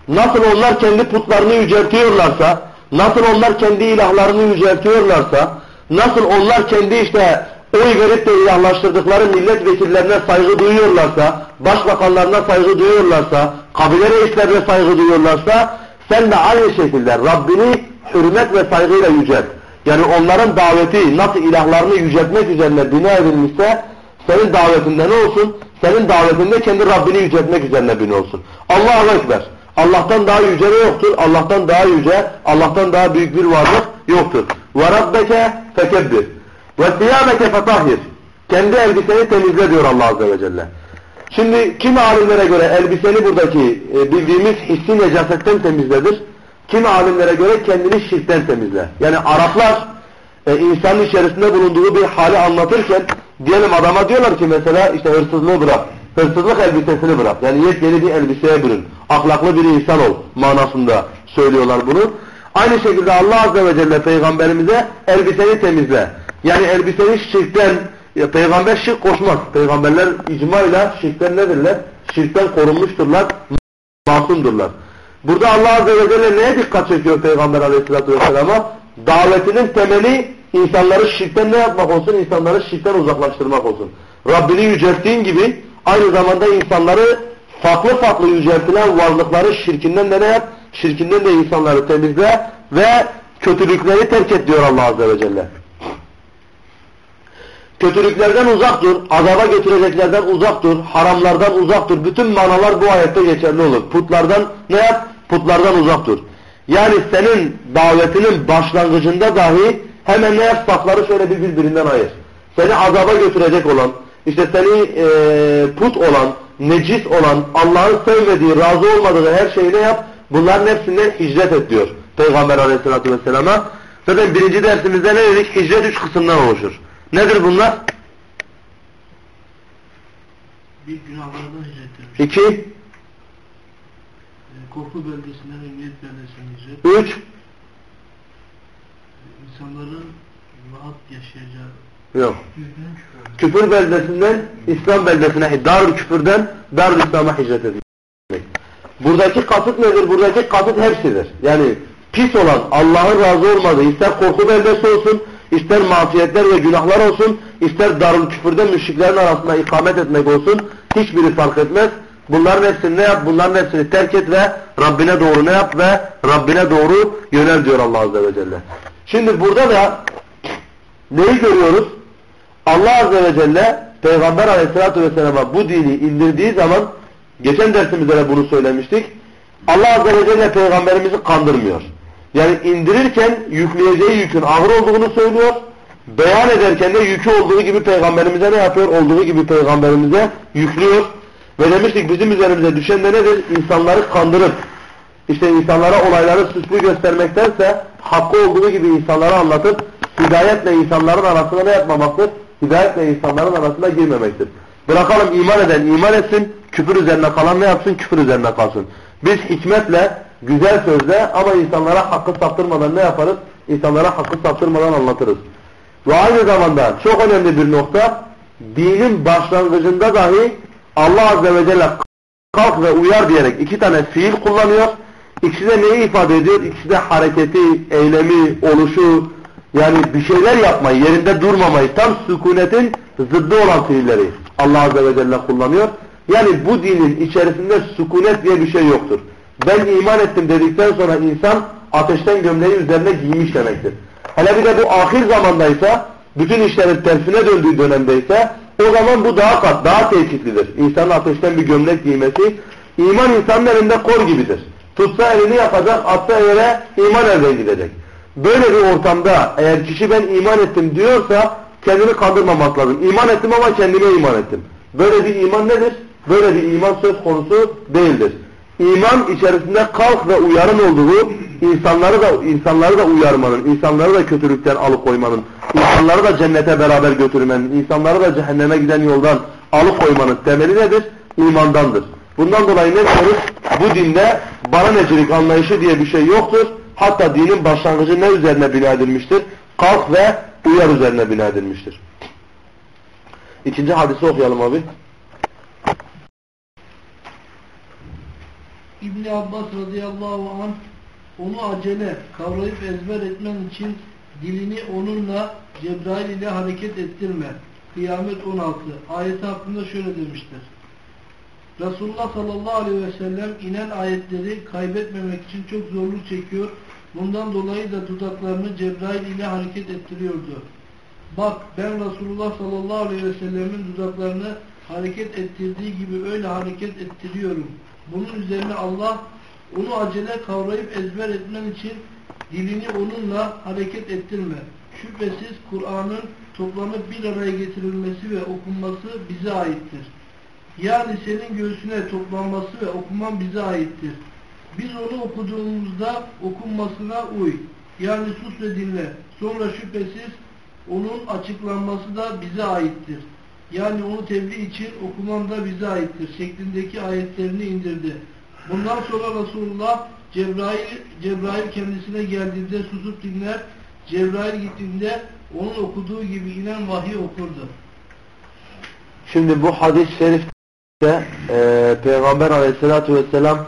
Nasıl onlar kendi putlarını yüceltiyorlarsa, nasıl onlar kendi ilahlarını yüceltiyorlarsa, nasıl onlar kendi işte oy verip de ilahlaştırdıkları milletvekillerine saygı duyuyorlarsa, başbakanlarına saygı duyuyorlarsa, kabile reislerine saygı duyuyorlarsa, sen de aynı şekilde Rabbini hürmet ve saygıyla yücelt. Yani onların daveti nasıl ilahlarını yüceltmek üzerine bina edilmişse, senin davetinde ne olsun? Senin davetinde kendi Rabbini yüceltmek üzerine bina olsun. Allahu Ekber. Allah'tan daha yüce ne yoktur? Allah'tan daha yüce, Allah'tan daha büyük bir varlık yoktur. وَرَبَّكَ فَكَبِّرْ وَثِيَابَكَ فَطَهِرْ Kendi elbiseni temizle diyor Allah Azze ve Celle. Şimdi kimi alimlere göre elbiseni buradaki e, bildiğimiz hissi necasetten temizledir. Kimi alimlere göre kendini şirkten temizle. Yani Araplar e, insanın içerisinde bulunduğu bir hali anlatırken diyelim adama diyorlar ki mesela işte hırsızlığı bırak. Hırsızlık elbisesini bırak. Yani yepyeni bir elbiseye bürün. Ahlaklı bir insan ol manasında söylüyorlar bunu. Aynı şekilde Allah Azze ve Celle peygamberimize elbiseni temizle. Yani elbiseni şirkten, ya peygamber şirk koşmaz. Peygamberler icmayla şirkten nedirler? Şirkten korunmuşturlar, masumdurlar. Burada Allah Azze ve Celle neye dikkat çekiyor Peygamber Aleyhisselatü Vesselam'a? Davetinin temeli insanları şirkten ne yapmak olsun? İnsanları şirkten uzaklaştırmak olsun. Rabbini yücelttiğin gibi aynı zamanda insanları farklı farklı yüceltilen varlıkları şirkinden de ne yap? Şirkinden de insanları temizle. ve kötülükleri terk et diyor Allah Azze ve Celle. Kötülüklerden uzak dur, azaba götüreceklerden uzak dur, haramlardan uzak dur. Bütün manalar bu ayette geçerli olur. Putlardan ne yap? Putlardan uzak dur. Yani senin davetinin başlangıcında dahi hemen ne yap? Safları şöyle bir birbirinden ayır. Seni azaba götürecek olan, işte seni e, put olan, necis olan, Allah'ın sevmediği, razı olmadığı her şeyi ne yap? Bunların hepsinden hicret et diyor Peygamber aleyhissalatü vesselama. Zaten birinci dersimizde ne dedik? Hicret üç kısımdan oluşur. Nedir bunlar? Bir günahlardan hicret etmiş. İki, E, korku beldesinden emniyet beldesine hicret. üç, İnsanların rahat yaşayacağı yok. Küfür beldesinden İslam beldesine, darül küfürden darül İslam'a hicret etmek. Buradaki kasıt nedir? Buradaki kasıt hepsidir. Yani pis olan, Allah'ın razı olmadığı, ister korku beldesi olsun, ister masiyetler ve günahlar olsun, ister darül küfürde müşriklerin arasında ikamet etmek olsun, hiçbiri fark etmez. Bunların hepsini ne yap? Bunların hepsini terk et ve Rabbine doğru ne yap ve Rabbine doğru yönel diyor Allah Azze ve Celle. Şimdi burada da neyi görüyoruz? Allah Azze ve Celle Peygamber Aleyhisselatü Vesselam'a bu dini indirdiği zaman geçen dersimizde de bunu söylemiştik. Allah Azze ve Celle Peygamberimizi kandırmıyor. Yani indirirken yükleyeceği yükün ağır olduğunu söylüyor. Beyan ederken de yükü olduğu gibi Peygamberimize ne yapıyor? Olduğu gibi Peygamberimize yüklüyor. Ve demiştik bizim üzerimize düşen de nedir? İnsanları kandırıp işte insanlara olayları süslü göstermektense hakkı olduğu gibi insanlara anlatıp hidayetle insanların arasında ne yapmamaktır? Hidayetle insanların arasında girmemektir. Bırakalım iman eden iman etsin, küfür üzerine kalan ne yapsın? Küfür üzerine kalsın. Biz hikmetle, güzel sözle ama insanlara hakkı saptırmadan ne yaparız? İnsanlara hakkı saptırmadan anlatırız. Ve aynı zamanda çok önemli bir nokta, dinin başlangıcında dahi Allah Azze ve Celle kalk ve uyar diyerek iki tane fiil kullanıyor. İkisi de neyi ifade ediyor? İkisi de hareketi, eylemi, oluşu, yani bir şeyler yapmayı, yerinde durmamayı, tam sükunetin zıddı olan fiilleri Allah Azze ve Celle kullanıyor. Yani bu dinin içerisinde sükunet diye bir şey yoktur. Ben iman ettim dedikten sonra insan ateşten gömleği üzerine giymiş demektir. Hele bir de bu ahir zamandaysa, bütün işlerin tersine döndüğü dönemdeyse o zaman bu daha kat, daha tehlikelidir. İnsanın ateşten bir gömlek giymesi, iman insanın elinde kor gibidir. Tutsa elini yapacak, atsa yere iman elden gidecek. Böyle bir ortamda eğer kişi ben iman ettim diyorsa kendini kandırmamak lazım. İman ettim ama kendime iman ettim. Böyle bir iman nedir? Böyle bir iman söz konusu değildir. İman içerisinde kalk ve uyarın olduğu insanları da insanları da uyarmanın, insanları da kötülükten alıkoymanın, insanları da cennete beraber götürmenin, insanları da cehenneme giden yoldan alıkoymanın temeli nedir? İmandandır. Bundan dolayı ne diyoruz? Bu dinde bana necilik anlayışı diye bir şey yoktur. Hatta dinin başlangıcı ne üzerine bina edilmiştir? Kalk ve uyar üzerine bina edilmiştir. İkinci hadisi okuyalım abi. İbni Abbas radıyallahu anh onu acele kavrayıp ezber etmen için dilini onunla Cebrail ile hareket ettirme. Kıyamet 16. Ayeti hakkında şöyle demiştir. Resulullah sallallahu aleyhi ve sellem inen ayetleri kaybetmemek için çok zorluk çekiyor. Bundan dolayı da dudaklarını Cebrail ile hareket ettiriyordu. Bak ben Resulullah sallallahu aleyhi ve sellemin dudaklarını hareket ettirdiği gibi öyle hareket ettiriyorum. Bunun üzerine Allah onu acele kavrayıp ezber etmen için dilini onunla hareket ettirme. Şüphesiz Kur'an'ın toplanıp bir araya getirilmesi ve okunması bize aittir. Yani senin göğsüne toplanması ve okuman bize aittir. Biz onu okuduğumuzda okunmasına uy. Yani sus ve dinle. Sonra şüphesiz onun açıklanması da bize aittir. Yani onu tebliğ için okuman da bize aittir. Şeklindeki ayetlerini indirdi. Bundan sonra Resulullah Cebrail, Cebrail kendisine geldiğinde susup dinler. Cebrail gittiğinde onun okuduğu gibi inen vahiy okurdu. Şimdi bu hadis-i şerifte e, Peygamber aleyhissalatu vesselam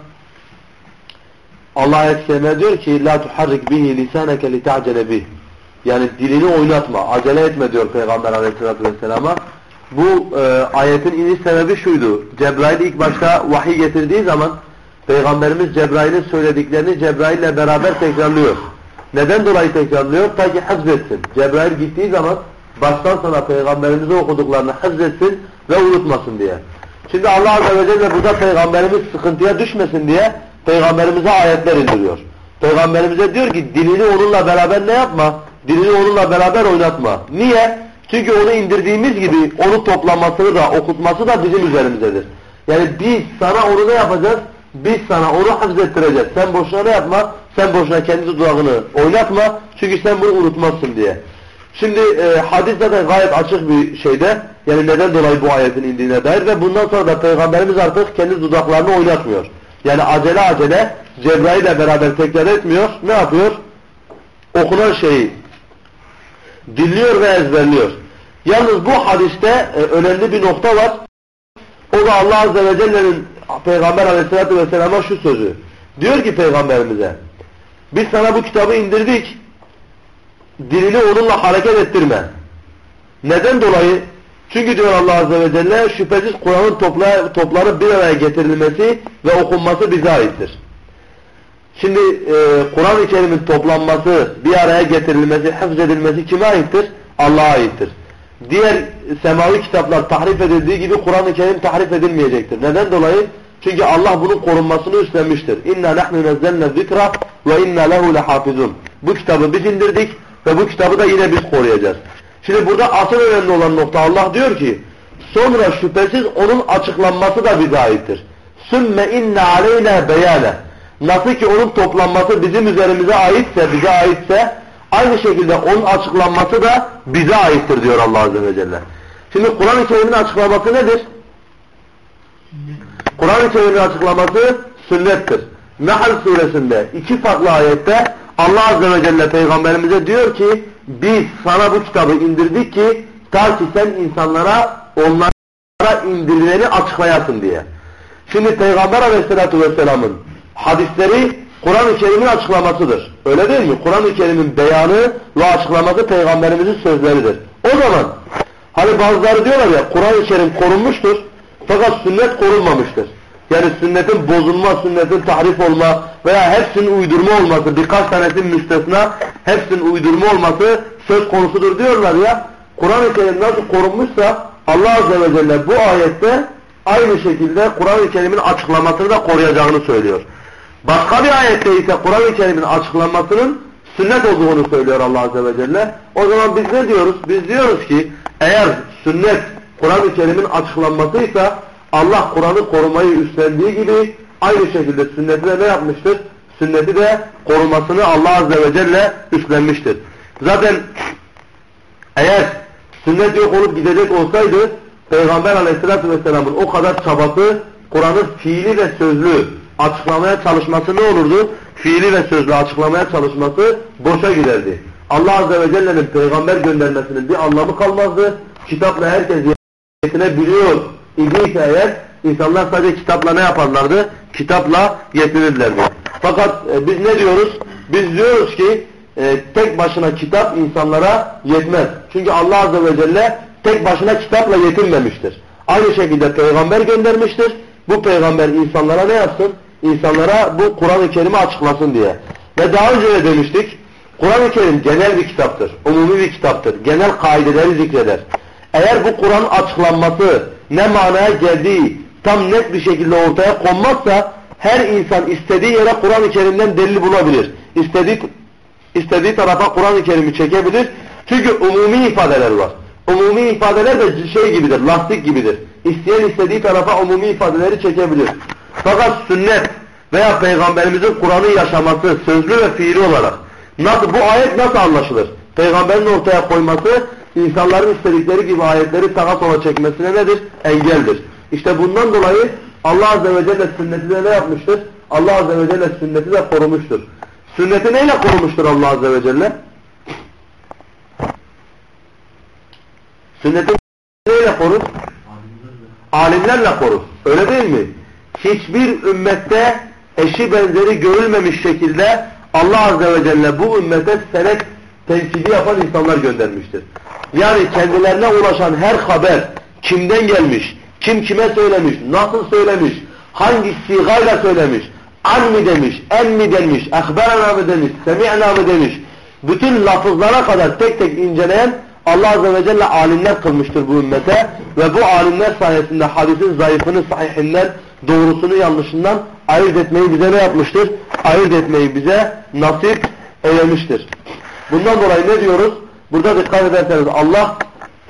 Allah ayet diyor ki la tuharrik bihi lisaneke li ta'cele bih. Yani dilini oynatma, acele etme diyor Peygamber aleyhissalatu vesselama. Bu e, ayetin iniş sebebi şuydu. Cebrail ilk başta vahiy getirdiği zaman Peygamberimiz Cebrail'in söylediklerini Cebrail ile beraber tekrarlıyor. Neden dolayı tekrarlıyor? Ta ki hafzetsin. Cebrail gittiği zaman baştan sona peygamberimize okuduklarını hafzetsin ve unutmasın diye. Şimdi Allah Azze ve Celle burada peygamberimiz sıkıntıya düşmesin diye peygamberimize ayetler indiriyor. Peygamberimize diyor ki dilini onunla beraber ne yapma? Dilini onunla beraber oynatma. Niye? Çünkü onu indirdiğimiz gibi onu toplamasını da okutması da bizim üzerimizdedir. Yani biz sana onu ne yapacağız? Biz sana onu hafzettireceğiz. Sen boşuna ne yapma? Sen boşuna kendi dudağını oynatma. Çünkü sen bunu unutmazsın diye. Şimdi e, hadis zaten gayet açık bir şeyde. Yani neden dolayı bu ayetin indiğine dair ve bundan sonra da Peygamberimiz artık kendi dudaklarını oynatmıyor. Yani acele acele Cebrail ile beraber tekrar etmiyor. Ne yapıyor? Okunan şeyi dinliyor ve ezberliyor. Yalnız bu hadiste e, önemli bir nokta var. O da Allah Azze ve Celle'nin Peygamber Aleyhisselatü Vesselam'a şu sözü. Diyor ki Peygamberimize biz sana bu kitabı indirdik dilini onunla hareket ettirme. Neden dolayı? Çünkü diyor Allah Azze ve Celle şüphesiz Kur'an'ın topla, toplanıp bir araya getirilmesi ve okunması bize aittir. Şimdi e, Kur'an-ı Kerim'in toplanması, bir araya getirilmesi, hafzedilmesi kime aittir? Allah'a aittir. Diğer semavi kitaplar tahrif edildiği gibi Kur'an-ı Kerim tahrif edilmeyecektir. Neden dolayı? Çünkü Allah bunun korunmasını üstlenmiştir. İnna nahnu nazzalna zikra ve inna lehu lehafizun. Bu kitabı biz indirdik ve bu kitabı da yine biz koruyacağız. Şimdi burada asıl önemli olan nokta Allah diyor ki sonra şüphesiz onun açıklanması da bize aittir. Sümme inne aleyna beyane. Nasıl ki onun toplanması bizim üzerimize aitse, bize aitse aynı şekilde onun açıklanması da bize aittir diyor Allah Azze ve Celle. Şimdi Kur'an-ı Kerim'in açıklaması nedir? Kur'an-ı Kerim'in açıklaması sünnettir. Nahl suresinde iki farklı ayette Allah Azze ve Celle peygamberimize diyor ki biz sana bu kitabı indirdik ki ta ki sen insanlara onlara indirileni açıklayasın diye. Şimdi Peygamber Aleyhisselatü Vesselam'ın hadisleri Kur'an-ı Kerim'in açıklamasıdır. Öyle değil mi? Kur'an-ı Kerim'in beyanı ve açıklaması Peygamberimizin sözleridir. O zaman hani bazıları diyorlar ya Kur'an-ı Kerim korunmuştur fakat sünnet korunmamıştır. Yani sünnetin bozulma, sünnetin tahrif olma veya hepsinin uydurma olması, birkaç tanesinin müstesna, hepsinin uydurma olması söz konusudur diyorlar ya. Kur'an-ı Kerim nasıl korunmuşsa Allah Azze ve Celle bu ayette aynı şekilde Kur'an-ı Kerim'in açıklamasını da koruyacağını söylüyor. Başka bir ayette ise Kur'an-ı Kerim'in açıklamasının sünnet olduğunu söylüyor Allah Azze ve Celle. O zaman biz ne diyoruz? Biz diyoruz ki eğer sünnet Kur'an-ı Kerim'in açıklanmasıysa Allah Kur'an'ı korumayı üstlendiği gibi aynı şekilde sünneti de ne yapmıştır? Sünneti de korumasını Allah Azze ve Celle üstlenmiştir. Zaten eğer sünnet yok olup gidecek olsaydı Peygamber Aleyhisselatü Vesselam'ın o kadar çabası Kur'an'ın fiili ve sözlü açıklamaya çalışması ne olurdu? Fiili ve sözlü açıklamaya çalışması boşa giderdi. Allah Azze ve Celle'nin peygamber göndermesinin bir anlamı kalmazdı. Kitapla herkes yetinebiliyor idiyse eğer insanlar sadece kitapla ne yaparlardı? Kitapla yetinirlerdi. Fakat e, biz ne diyoruz? Biz diyoruz ki e, tek başına kitap insanlara yetmez. Çünkü Allah Azze ve Celle tek başına kitapla yetinmemiştir. Aynı şekilde peygamber göndermiştir. Bu peygamber insanlara ne yapsın? İnsanlara bu Kur'an-ı Kerim'i açıklasın diye. Ve daha önce de demiştik, Kur'an-ı Kerim genel bir kitaptır. Umumi bir kitaptır. Genel kaideleri zikreder. Eğer bu Kur'an açıklanması ne manaya geldiği tam net bir şekilde ortaya konmazsa her insan istediği yere Kur'an-ı Kerim'den delil bulabilir. İstediği, istediği tarafa Kur'an-ı Kerim'i çekebilir. Çünkü umumi ifadeler var. Umumi ifadeler de şey gibidir, lastik gibidir. İsteyen istediği tarafa umumi ifadeleri çekebilir. Fakat sünnet veya Peygamberimizin Kur'an'ı yaşaması sözlü ve fiili olarak nasıl bu ayet nasıl anlaşılır? Peygamberin ortaya koyması insanların istedikleri gibi ayetleri sağa sola çekmesine nedir? Engeldir. İşte bundan dolayı Allah Azze ve Celle sünneti de ne yapmıştır? Allah Azze ve Celle sünneti de korumuştur. Sünneti neyle korumuştur Allah Azze ve Celle? Sünneti neyle korur? Alimlerle korur. Öyle değil mi? Hiçbir ümmette eşi benzeri görülmemiş şekilde Allah Azze ve Celle bu ümmete senet tenkidi yapan insanlar göndermiştir. Yani kendilerine ulaşan her haber kimden gelmiş, kim kime söylemiş, nasıl söylemiş, hangi sigayla söylemiş, an mı demiş, en mi demiş, ehberana mı demiş, semi'na mı demiş, bütün lafızlara kadar tek tek inceleyen Allah Azze ve Celle alimler kılmıştır bu ümmete ve bu alimler sayesinde hadisin zayıfını sahihinden doğrusunu yanlışından ayırt etmeyi bize ne yapmıştır? Ayırt etmeyi bize nasip eylemiştir. Bundan dolayı ne diyoruz? Burada dikkat ederseniz Allah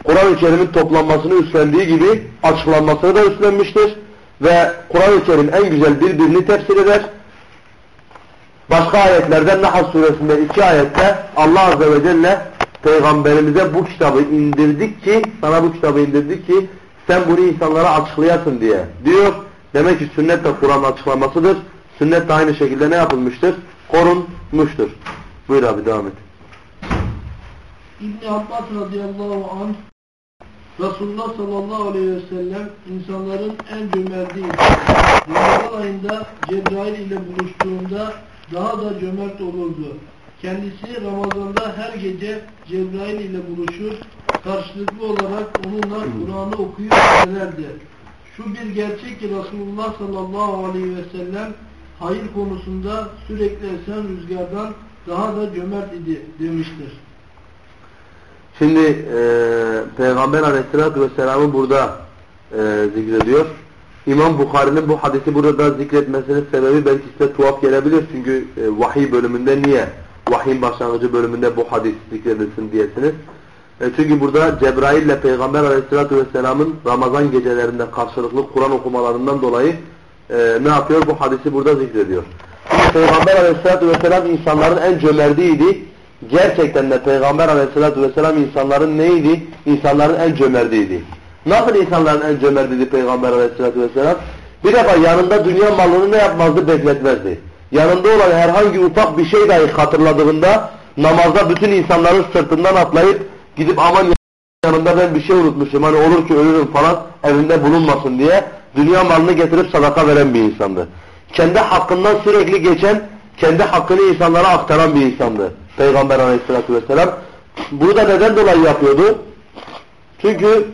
Kur'an-ı Kerim'in toplanmasını üstlendiği gibi açıklanmasını da üstlenmiştir. Ve Kur'an-ı Kerim en güzel birbirini tefsir eder. Başka ayetlerde Nahl suresinde iki ayette Allah Azze ve Celle Peygamberimize bu kitabı indirdik ki sana bu kitabı indirdik ki sen bunu insanlara açıklayasın diye diyor. Demek ki sünnet de Kur'an'ın açıklamasıdır. Sünnet de aynı şekilde ne yapılmıştır? Korunmuştur. Buyur abi devam et. İbn Abbas radıyallahu anh Resulullah sallallahu aleyhi ve sellem insanların en cömertiydi. Ramazan ayında Cebrail ile buluştuğunda daha da cömert olurdu. Kendisi Ramazan'da her gece Cebrail ile buluşur, karşılıklı olarak onunla Kur'an'ı okuyup söylerdi. Şu bir gerçek ki Resulullah sallallahu aleyhi ve sellem hayır konusunda sürekli esen rüzgardan daha da cömert idi demiştir. Şimdi e, Peygamber aleyhissalatü vesselam'ı burada e, zikrediyor. İmam Bukhari'nin bu hadisi burada zikretmesinin sebebi belki size tuhaf gelebilir. Çünkü e, vahiy bölümünde niye? Vahyin başlangıcı bölümünde bu hadis zikredilsin diyesiniz. E, çünkü burada Cebrail ile Peygamber aleyhissalatü vesselamın Ramazan gecelerinde karşılıklı Kur'an okumalarından dolayı e, ne yapıyor? Bu hadisi burada zikrediyor. Peygamber aleyhissalatü vesselam insanların en cömertiydi. Gerçekten de Peygamber aleyhissalatü vesselam insanların neydi? İnsanların en cömertiydi. Nasıl insanların en cömertiydi Peygamber aleyhissalatü vesselam? Bir defa yanında dünya malını ne yapmazdı? Bekletmezdi. Yanında olan herhangi ufak bir şey dahi hatırladığında namazda bütün insanların sırtından atlayıp gidip aman yanında ben bir şey unutmuşum hani olur ki ölürüm falan evinde bulunmasın diye dünya malını getirip sadaka veren bir insandı. Kendi hakkından sürekli geçen, kendi hakkını insanlara aktaran bir insandı. Peygamber aleyhissalatü vesselam. Bunu da neden dolayı yapıyordu? Çünkü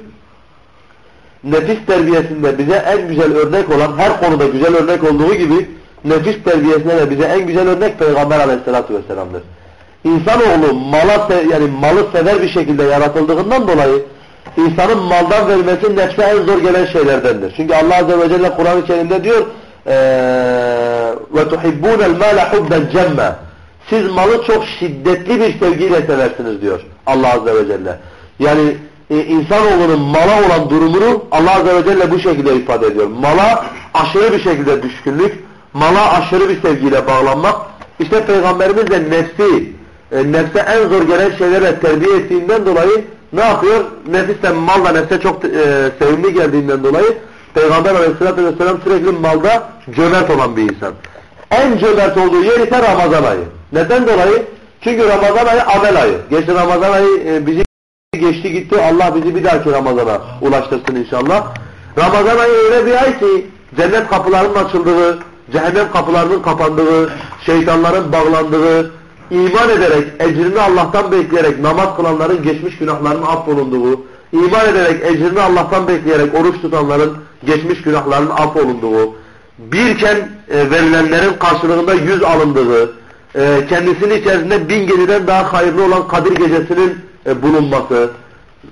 nefis terbiyesinde bize en güzel örnek olan, her konuda güzel örnek olduğu gibi nefis terbiyesinde de bize en güzel örnek Peygamber aleyhissalatü vesselam'dır. İnsanoğlu mala yani malı sever bir şekilde yaratıldığından dolayı insanın maldan vermesi nefse en zor gelen şeylerdendir. Çünkü Allah Azze ve Celle Kur'an-ı Kerim'de diyor tuhibbunel mâle hubben cemme siz malı çok şiddetli bir sevgiyle seversiniz diyor Allah Azze ve Celle. Yani e, insanoğlunun mala olan durumunu Allah Azze ve Celle bu şekilde ifade ediyor. Mala aşırı bir şekilde düşkünlük, mala aşırı bir sevgiyle bağlanmak. İşte Peygamberimiz de nefsi, e, nefse en zor gelen şeylerle terbiye ettiğinden dolayı ne yapıyor? Nefis de mal da nefse çok e, sevimli geldiğinden dolayı Peygamber Aleyhisselatü vesselam sürekli malda cömert olan bir insan. En cömert olduğu yer ise Ramazan ayı. Neden dolayı? Çünkü Ramazan ayı amel ayı. Geçti Ramazan ayı e, bizi geçti gitti. Allah bizi bir dahaki Ramazan'a ulaştırsın inşallah. Ramazan ayı öyle bir ay ki cennet kapılarının açıldığı, cehennem kapılarının kapandığı, şeytanların bağlandığı, iman ederek, ecrini Allah'tan bekleyerek namaz kılanların geçmiş günahlarının affolunduğu, iman ederek, ecrini Allah'tan bekleyerek oruç tutanların geçmiş günahlarının affolunduğu, birken e, verilenlerin karşılığında yüz alındığı, e, kendisinin içerisinde bin geceden daha hayırlı olan Kadir gecesinin e, bulunması,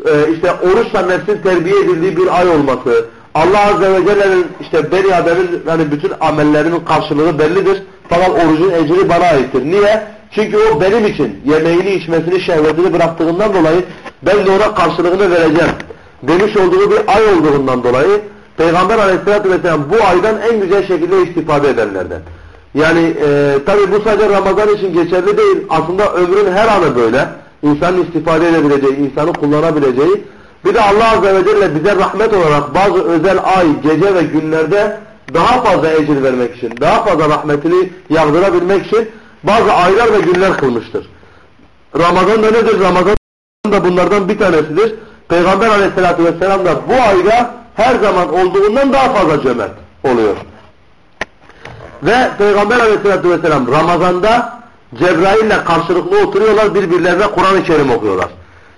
e, işte oruçla nefsin terbiye edildiği bir ay olması, Allah Azze ve Celle'nin işte Beni Adem'in yani bütün amellerinin karşılığı bellidir. Fakat orucun ecri bana aittir. Niye? Çünkü o benim için yemeğini, içmesini, şehvetini bıraktığından dolayı ben de ona karşılığını vereceğim. Demiş olduğu bir ay olduğundan dolayı Peygamber Aleyhisselatü Vesselam bu aydan en güzel şekilde istifade edenlerden. Yani e, tabi bu sadece Ramazan için geçerli değil. Aslında ömrün her anı böyle. İnsanın istifade edebileceği, insanı kullanabileceği. Bir de Allah Azze ve Celle bize rahmet olarak bazı özel ay, gece ve günlerde daha fazla ecir vermek için, daha fazla rahmetini yağdırabilmek için bazı aylar ve günler kılmıştır. Ramazan da nedir? Ramazan da bunlardan bir tanesidir. Peygamber Aleyhisselatü vesselam da bu ayda her zaman olduğundan daha fazla cömert oluyor. Ve Peygamber Aleyhisselatü vesselam Ramazan'da Cebrail ile karşılıklı oturuyorlar birbirlerine Kur'an-ı Kerim okuyorlar.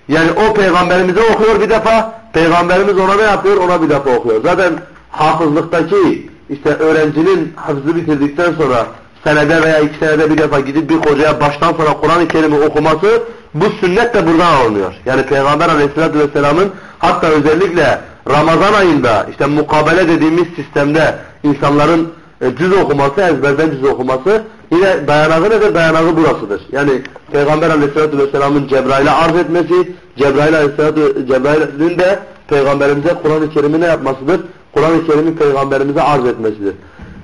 Yani o peygamberimize okuyor bir defa, peygamberimiz ona ne yapıyor? Ona bir defa okuyor. Zaten hafızlıktaki işte öğrencinin hafızı bitirdikten sonra senede veya iki senede bir defa gidip bir hocaya baştan sona Kur'an-ı Kerim'i okuması bu sünnet de buradan alınıyor. Yani Peygamber Aleyhisselatü Vesselam'ın hatta özellikle Ramazan ayında işte mukabele dediğimiz sistemde insanların e, cüz okuması, ezberden cüz okuması yine dayanağı nedir? Dayanağı burasıdır. Yani Peygamber Aleyhisselatü Vesselam'ın Cebrail'e arz etmesi, Cebrail Aleyhisselatü Cebrail'in de Peygamberimize Kur'an-ı Kerim'i ne yapmasıdır? Kur'an-ı Kerim'i Peygamberimize arz etmesidir.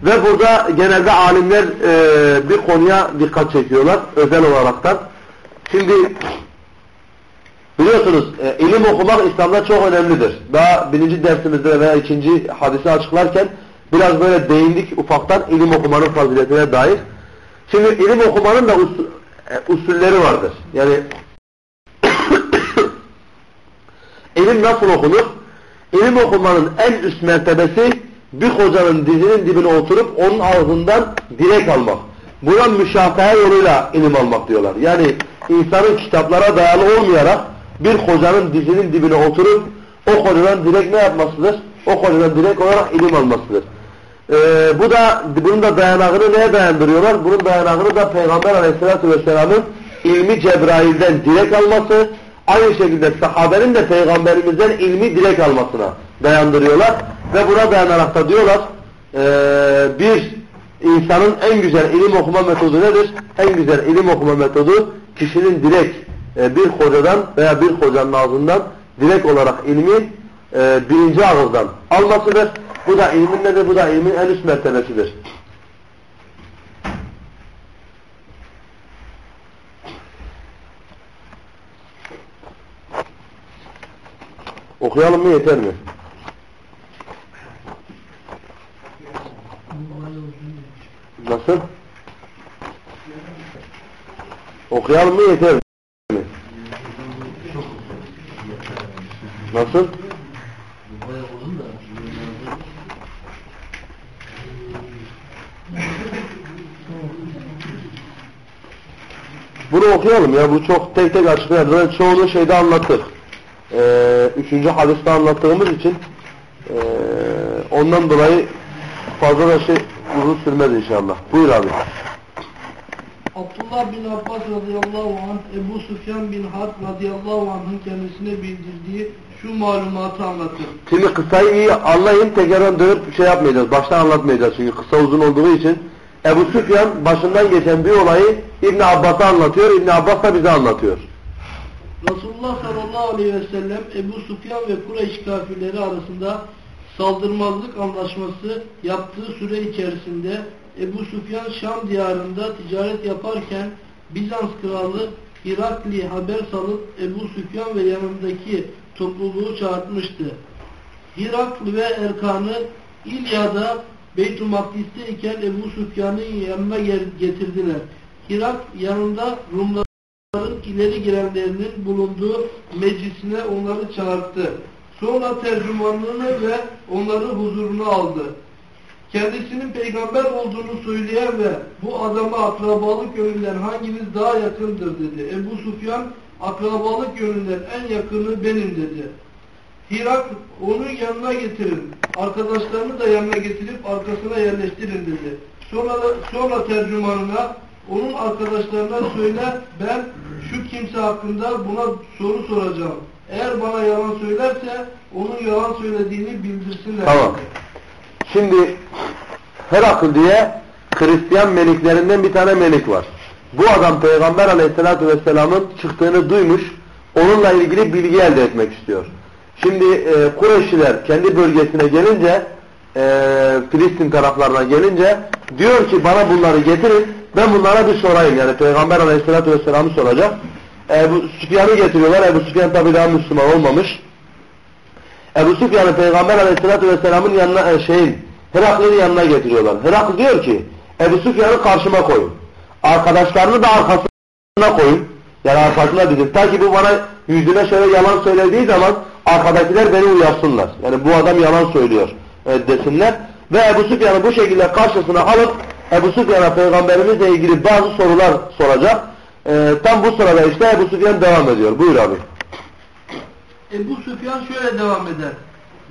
Ve burada genelde alimler e, bir konuya dikkat çekiyorlar özel olaraktan. Şimdi biliyorsunuz e, ilim okumak İslam'da çok önemlidir. Daha birinci dersimizde veya ikinci hadisi açıklarken biraz böyle değindik ufaktan ilim okumanın faziletine dair. Şimdi ilim okumanın da usul, e, usulleri vardır. Yani *coughs* ilim nasıl okunur? İlim okumanın en üst mertebesi bir hocanın dizinin dibine oturup onun ağzından direk almak. Buna müşafeye yoluyla ilim almak diyorlar. Yani insanın kitaplara dayalı olmayarak bir hocanın dizinin dibine oturup o hocadan direkt ne yapmasıdır? O hocadan direkt olarak ilim almasıdır. Ee, bu da bunun da dayanağını neye dayandırıyorlar? Bunun dayanağını da Peygamber Aleyhisselatü Vesselam'ın ilmi Cebrail'den direkt alması, aynı şekilde sahabenin de Peygamberimizden ilmi direkt almasına dayandırıyorlar. Ve buna dayanarak da diyorlar e, bir insanın en güzel ilim okuma metodu nedir? En güzel ilim okuma metodu kişinin direkt e, bir hocadan veya bir hocanın ağzından direkt olarak ilmi e, birinci ağızdan almasıdır. Bu da ilmin nedir? Bu da ilmin en üst mertebesidir. Okuyalım mı yeter mi? Nasıl? Okuyalım mı yeter mi? Nasıl? Bunu okuyalım ya bu çok tek tek açıklayalım. Zaten çoğunu şeyde anlattık. Ee, üçüncü hadiste anlattığımız için ee, ondan dolayı fazla da şey uzun sürmez inşallah. Buyur abi. Abdullah bin Abbas radıyallahu anh Ebu Süfyan bin Harp radıyallahu anh'ın kendisine bildirdiği şu malumatı anlatır. Şimdi kısayı iyi anlayın tekrardan dönüp şey yapmayacağız. Baştan anlatmayacağız çünkü kısa uzun olduğu için. Ebu Süfyan başından geçen bir olayı İbn Abbas'a anlatıyor. İbn Abbas da bize anlatıyor. Resulullah sallallahu aleyhi ve sellem Ebu Süfyan ve Kureyş kafirleri arasında saldırmazlık anlaşması yaptığı süre içerisinde Ebu Süfyan Şam diyarında ticaret yaparken Bizans kralı Hirakli haber salıp Ebu Süfyan ve yanındaki topluluğu çağırtmıştı. Hirakli ve Erkan'ı İlya'da Beyt-ül Makdis'te iken Ebu Süfyan'ın yanına getirdiler. Hirak yanında Rumların ileri girenlerinin bulunduğu meclisine onları çağırttı. Sonra tercümanlığını ve onları huzuruna aldı. Kendisinin peygamber olduğunu söyleyen ve bu adama akrabalık yönünden hangimiz daha yakındır dedi. Ebu Sufyan akrabalık yönünden en yakını benim dedi. Hirak onu yanına getirin. Arkadaşlarını da yanına getirip arkasına yerleştirin dedi. Sonra, sonra tercümanına onun arkadaşlarına söyle ben şu kimse hakkında buna soru soracağım. Eğer bana yalan söylerse onun yalan söylediğini bildirsinler. Tamam. Şimdi Herakl diye Hristiyan meliklerinden bir tane melik var. Bu adam Peygamber aleyhissalatü vesselamın çıktığını duymuş. Onunla ilgili bilgi elde etmek istiyor. Şimdi e, Kureyşliler kendi bölgesine gelince e, Filistin taraflarına gelince diyor ki bana bunları getirin ben bunlara bir sorayım yani Peygamber aleyhissalatü vesselam'ı soracak. Ebu Süfyan'ı getiriyorlar. Ebu Süfyan tabi daha Müslüman olmamış. Ebu Süfyan'ı Peygamber aleyhissalatü vesselamın yanına e, şeyin Herakli'nin yanına getiriyorlar. Herakli diyor ki Ebu Süfyan'ı karşıma koyun. Arkadaşlarını da arkasına koyun. Yani arkasına dizin. Ta ki bu bana yüzüne şöyle yalan söylediği zaman arkadakiler beni uyarsınlar. Yani bu adam yalan söylüyor e, desinler. Ve Ebu Süfyan'ı bu şekilde karşısına alıp Ebu Süfyan'a peygamberimizle ilgili bazı sorular soracak. E, tam bu sırada işte Ebu Süfyan devam ediyor. Buyur abi. Ebu Süfyan şöyle devam eder.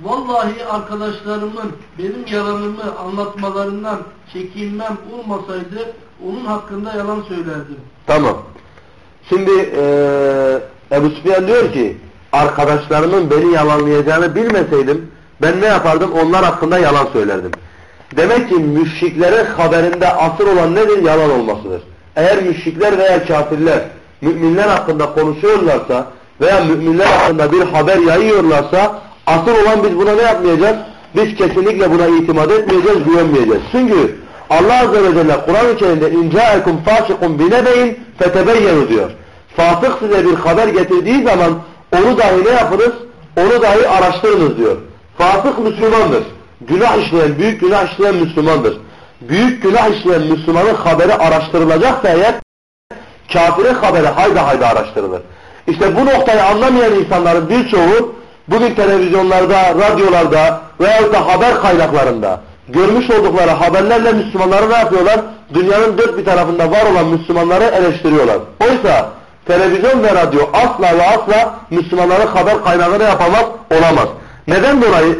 Vallahi arkadaşlarımın benim yalanımı anlatmalarından çekinmem olmasaydı onun hakkında yalan söylerdim. Tamam. Şimdi eee Ebu Süfyan diyor ki arkadaşlarımın beni yalanlayacağını bilmeseydim ben ne yapardım? Onlar hakkında yalan söylerdim. Demek ki müşriklerin haberinde asıl olan nedir? Yalan olmasıdır. Eğer müşrikler veya kafirler müminler hakkında konuşuyorlarsa veya müminler hakkında bir haber yayıyorlarsa asıl olan biz buna ne yapmayacağız? Biz kesinlikle buna itimat etmeyeceğiz, güvenmeyeceğiz. Çünkü Allah Azze ve Celle Kur'an-ı Kerim'de اِنْ جَاءَكُمْ فَاسِقٌ بِنَبَيْنِ فَتَبَيَّنُوا diyor. Fasık size bir haber getirdiği zaman onu dahi ne yapınız? Onu dahi araştırınız diyor. Fasık Müslümandır. Günah işleyen, büyük günah işleyen Müslümandır. Büyük günah işleyen Müslümanın haberi araştırılacaksa eğer kafirin haberi hayda hayda araştırılır. İşte bu noktayı anlamayan insanların birçoğu bugün televizyonlarda, radyolarda veyahut da haber kaynaklarında görmüş oldukları haberlerle Müslümanları ne yapıyorlar? Dünyanın dört bir tarafında var olan Müslümanları eleştiriyorlar. Oysa televizyon ve radyo asla ve asla Müslümanların haber kaynağı ne yapamaz? Olamaz. Neden dolayı?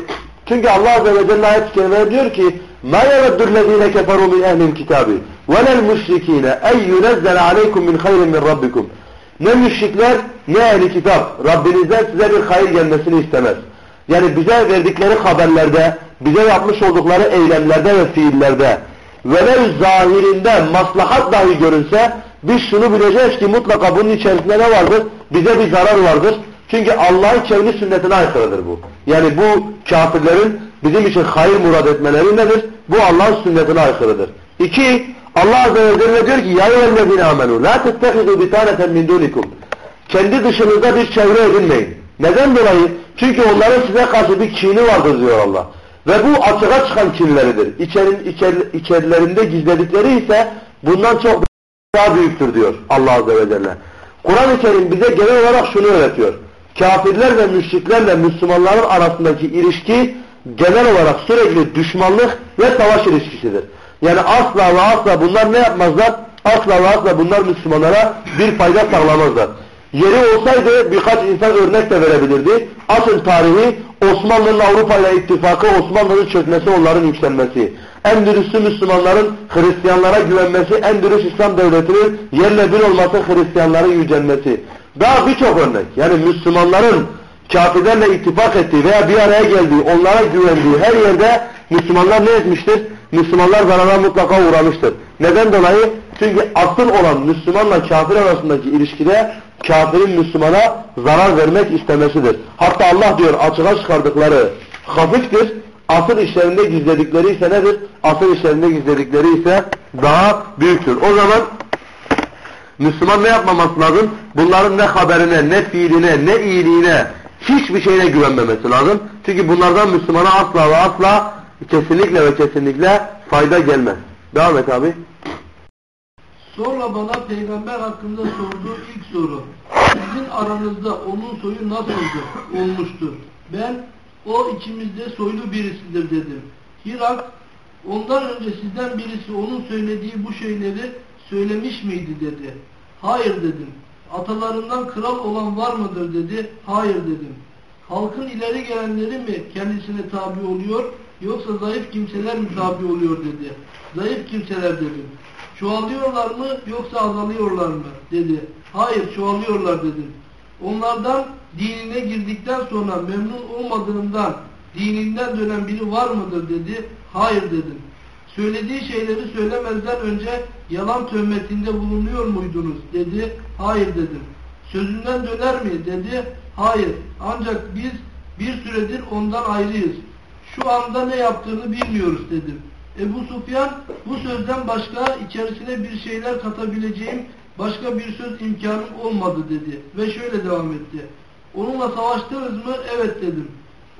Çünkü Allah Azze ve Celle ayet-i kerimede diyor ki مَا يَوَدُّ الَّذ۪ينَ كَفَرُوا مِنْ اَهْلِ الْكِتَابِ وَلَا الْمُشْرِك۪ينَ اَنْ يُنَزَّلَ عَلَيْكُمْ مِنْ خَيْرٍ مِنْ رَبِّكُمْ Ne müşrikler ne ehli kitap Rabbinizden size bir hayır gelmesini istemez. Yani bize verdikleri haberlerde, bize yapmış oldukları eylemlerde ve fiillerde velev zahirinde maslahat dahi görünse biz şunu bileceğiz ki mutlaka bunun içerisinde ne vardır? Bize bir zarar vardır. Çünkü Allah'ın kendi sünnetine aykırıdır bu. Yani bu kafirlerin bizim için hayır murad etmeleri nedir? Bu Allah'ın sünnetine aykırıdır. İki, Allah Azze ve Celle diyor ki يَا اَيُّهَا آمَنُوا لَا تَتَّخِذُوا بِتَانَةً مِنْ دُونِكُمْ Kendi dışınızda bir çevre edinmeyin. Neden dolayı? Çünkü onların size karşı bir kini vardır diyor Allah. Ve bu açığa çıkan kinleridir. İçerin, içer, içerilerinde gizledikleri ise bundan çok daha büyüktür diyor Allah Azze ve Celle. Kur'an-ı Kerim bize genel olarak şunu öğretiyor. Kafirler ve müşriklerle Müslümanların arasındaki ilişki genel olarak sürekli düşmanlık ve savaş ilişkisidir. Yani asla ve asla bunlar ne yapmazlar? Asla ve asla bunlar Müslümanlara bir fayda sağlamazlar. Yeri olsaydı birkaç insan örnek de verebilirdi. Asıl tarihi Osmanlı'nın Avrupa ile ittifakı, Osmanlı'nın çökmesi, onların yükselmesi. Endülüs'lü Müslümanların Hristiyanlara güvenmesi, Endülüs İslam Devleti'nin yerle bir olması, Hristiyanların yücelmesi. Daha birçok örnek. Yani Müslümanların kafirlerle ittifak ettiği veya bir araya geldiği, onlara güvendiği her yerde Müslümanlar ne etmiştir? Müslümanlar zarara mutlaka uğramıştır. Neden dolayı? Çünkü asıl olan Müslümanla kafir arasındaki ilişkide kafirin Müslümana zarar vermek istemesidir. Hatta Allah diyor açığa çıkardıkları hafiftir. Asıl işlerinde gizledikleri ise nedir? Asıl işlerinde gizledikleri ise daha büyüktür. O zaman Müslüman ne yapmaması lazım? Bunların ne haberine, ne fiiline, ne iyiliğine, hiçbir şeyine güvenmemesi lazım. Çünkü bunlardan Müslümana asla ve asla kesinlikle ve kesinlikle fayda gelmez. Devam et abi. Sonra bana peygamber hakkında sorduğu ilk soru. Sizin aranızda onun soyu nasıldır, olmuştur? Ben o içimizde soylu birisidir dedim. Hirak ondan önce sizden birisi onun söylediği bu şeyleri söylemiş miydi dedi. Hayır dedim. Atalarından kral olan var mıdır dedi. Hayır dedim. Halkın ileri gelenleri mi kendisine tabi oluyor yoksa zayıf kimseler mi tabi oluyor dedi. Zayıf kimseler dedim. Çoğalıyorlar mı yoksa azalıyorlar mı dedi. Hayır çoğalıyorlar dedim. Onlardan dinine girdikten sonra memnun olmadığından dininden dönen biri var mıdır dedi. Hayır dedim. Söylediği şeyleri söylemezden önce yalan töhmetinde bulunuyor muydunuz dedi. Hayır dedim. Sözünden döner mi dedi. Hayır. Ancak biz bir süredir ondan ayrıyız. Şu anda ne yaptığını bilmiyoruz dedim. Ebu Sufyan bu sözden başka içerisine bir şeyler katabileceğim başka bir söz imkanım olmadı dedi. Ve şöyle devam etti. Onunla savaştınız mı? Evet dedim.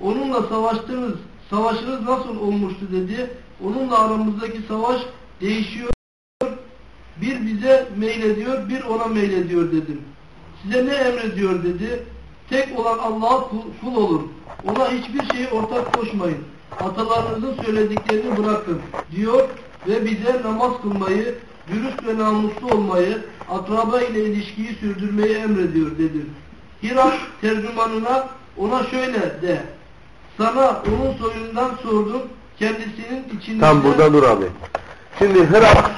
Onunla savaştınız, savaşınız nasıl olmuştu dedi. Onunla aramızdaki savaş değişiyor. Bir bize meylediyor, bir ona meylediyor dedim. Size ne emrediyor dedi. Tek olan Allah'a kul olur. Ona hiçbir şeyi ortak koşmayın. Atalarınızın söylediklerini bırakın diyor ve bize namaz kılmayı, dürüst ve namuslu olmayı, akraba ile ilişkiyi sürdürmeyi emrediyor dedim. Hirak tercümanına ona şöyle de. Sana onun soyundan sordum. Kendisinin içinde... Tam burada dur abi. Şimdi Hırak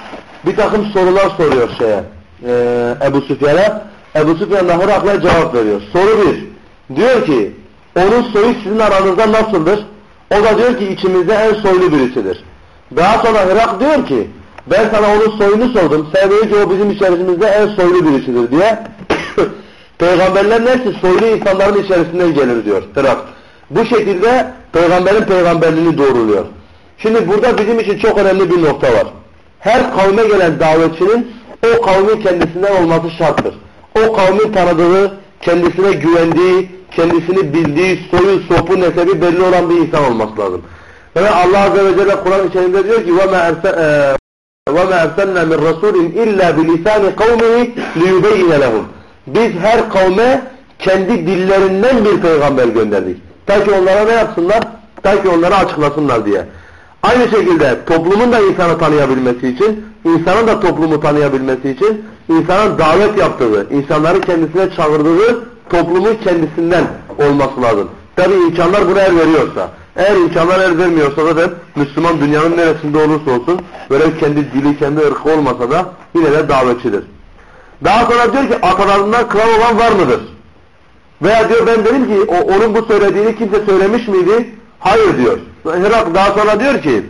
bir takım sorular soruyor şeye. e, Ebu Süfyan'a. Ebu Süfyan da Hırak'la cevap veriyor. Soru bir. Diyor ki onun soyu sizin aranızda nasıldır? O da diyor ki içimizde en soylu birisidir. Daha sonra Hırak diyor ki ben sana onun soyunu sordum. Sen diyor ki o bizim içerimizde en soylu birisidir diye. *coughs* Peygamberlerin hepsi soylu insanların içerisinden gelir diyor Hırak. Bu şekilde peygamberin peygamberliğini doğruluyor. Şimdi burada bizim için çok önemli bir nokta var. Her kavme gelen davetçinin o kavmin kendisinden olması şarttır. O kavmin tanıdığı, kendisine güvendiği, kendisini bildiği, soyu, sopu, nesebi belli olan bir insan olması lazım. Ve Allah Azze ve Celle Kur'an içerisinde diyor ki وَمَا اَرْسَلْنَا مِنْ رَسُولٍ اِلَّا بِلِسَانِ قَوْمِهِ لِيُبَيِّنَ لَهُمْ Biz her kavme kendi dillerinden bir peygamber gönderdik. Ta ki onlara ne yapsınlar? Ta ki onlara açıklasınlar diye. Aynı şekilde toplumun da insanı tanıyabilmesi için, insanın da toplumu tanıyabilmesi için, insanın davet yaptığı, insanları kendisine çağırdığı toplumun kendisinden olması lazım. Tabi imkanlar buna er veriyorsa. Eğer imkanlar el vermiyorsa da Müslüman dünyanın neresinde olursa olsun, böyle kendi dili, kendi ırkı olmasa da yine de davetçidir. Daha sonra diyor ki atalarından kral olan var mıdır? Veya diyor ben dedim ki o, onun bu söylediğini kimse söylemiş miydi? Hayır diyor. Hırak daha sonra diyor ki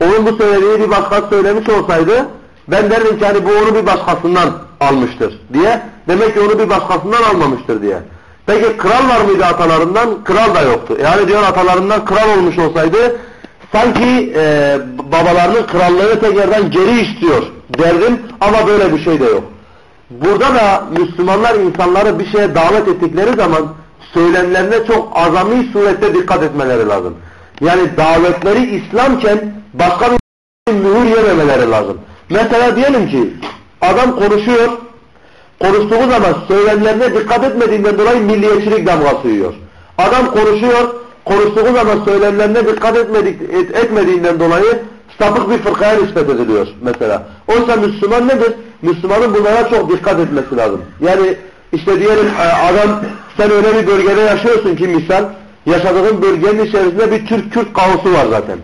onun bu söylediğini bir başkası söylemiş olsaydı ben derdim ki hani bu onu bir başkasından almıştır diye. Demek ki onu bir başkasından almamıştır diye. Peki kral var mıydı atalarından? Kral da yoktu. Yani diyor atalarından kral olmuş olsaydı sanki e, babalarının krallığını tekrardan geri istiyor derdim ama böyle bir şey de yok. Burada da Müslümanlar insanları bir şeye davet ettikleri zaman söylemlerine çok azami surette dikkat etmeleri lazım. Yani davetleri İslamken başka bir mühür yememeleri lazım. Mesela diyelim ki adam konuşuyor, konuştuğu zaman söylemlerine dikkat etmediğinden dolayı milliyetçilik damgası yiyor. Adam konuşuyor, konuştuğu zaman söylemlerine dikkat etmedik, et, etmediğinden dolayı sapık bir fırkaya nispet ediliyor mesela. Oysa Müslüman nedir? Müslümanın bunlara çok dikkat etmesi lazım. Yani işte diyelim adam sen öyle bir bölgede yaşıyorsun ki misal yaşadığın bölgenin içerisinde bir Türk-Kürt kaosu var zaten.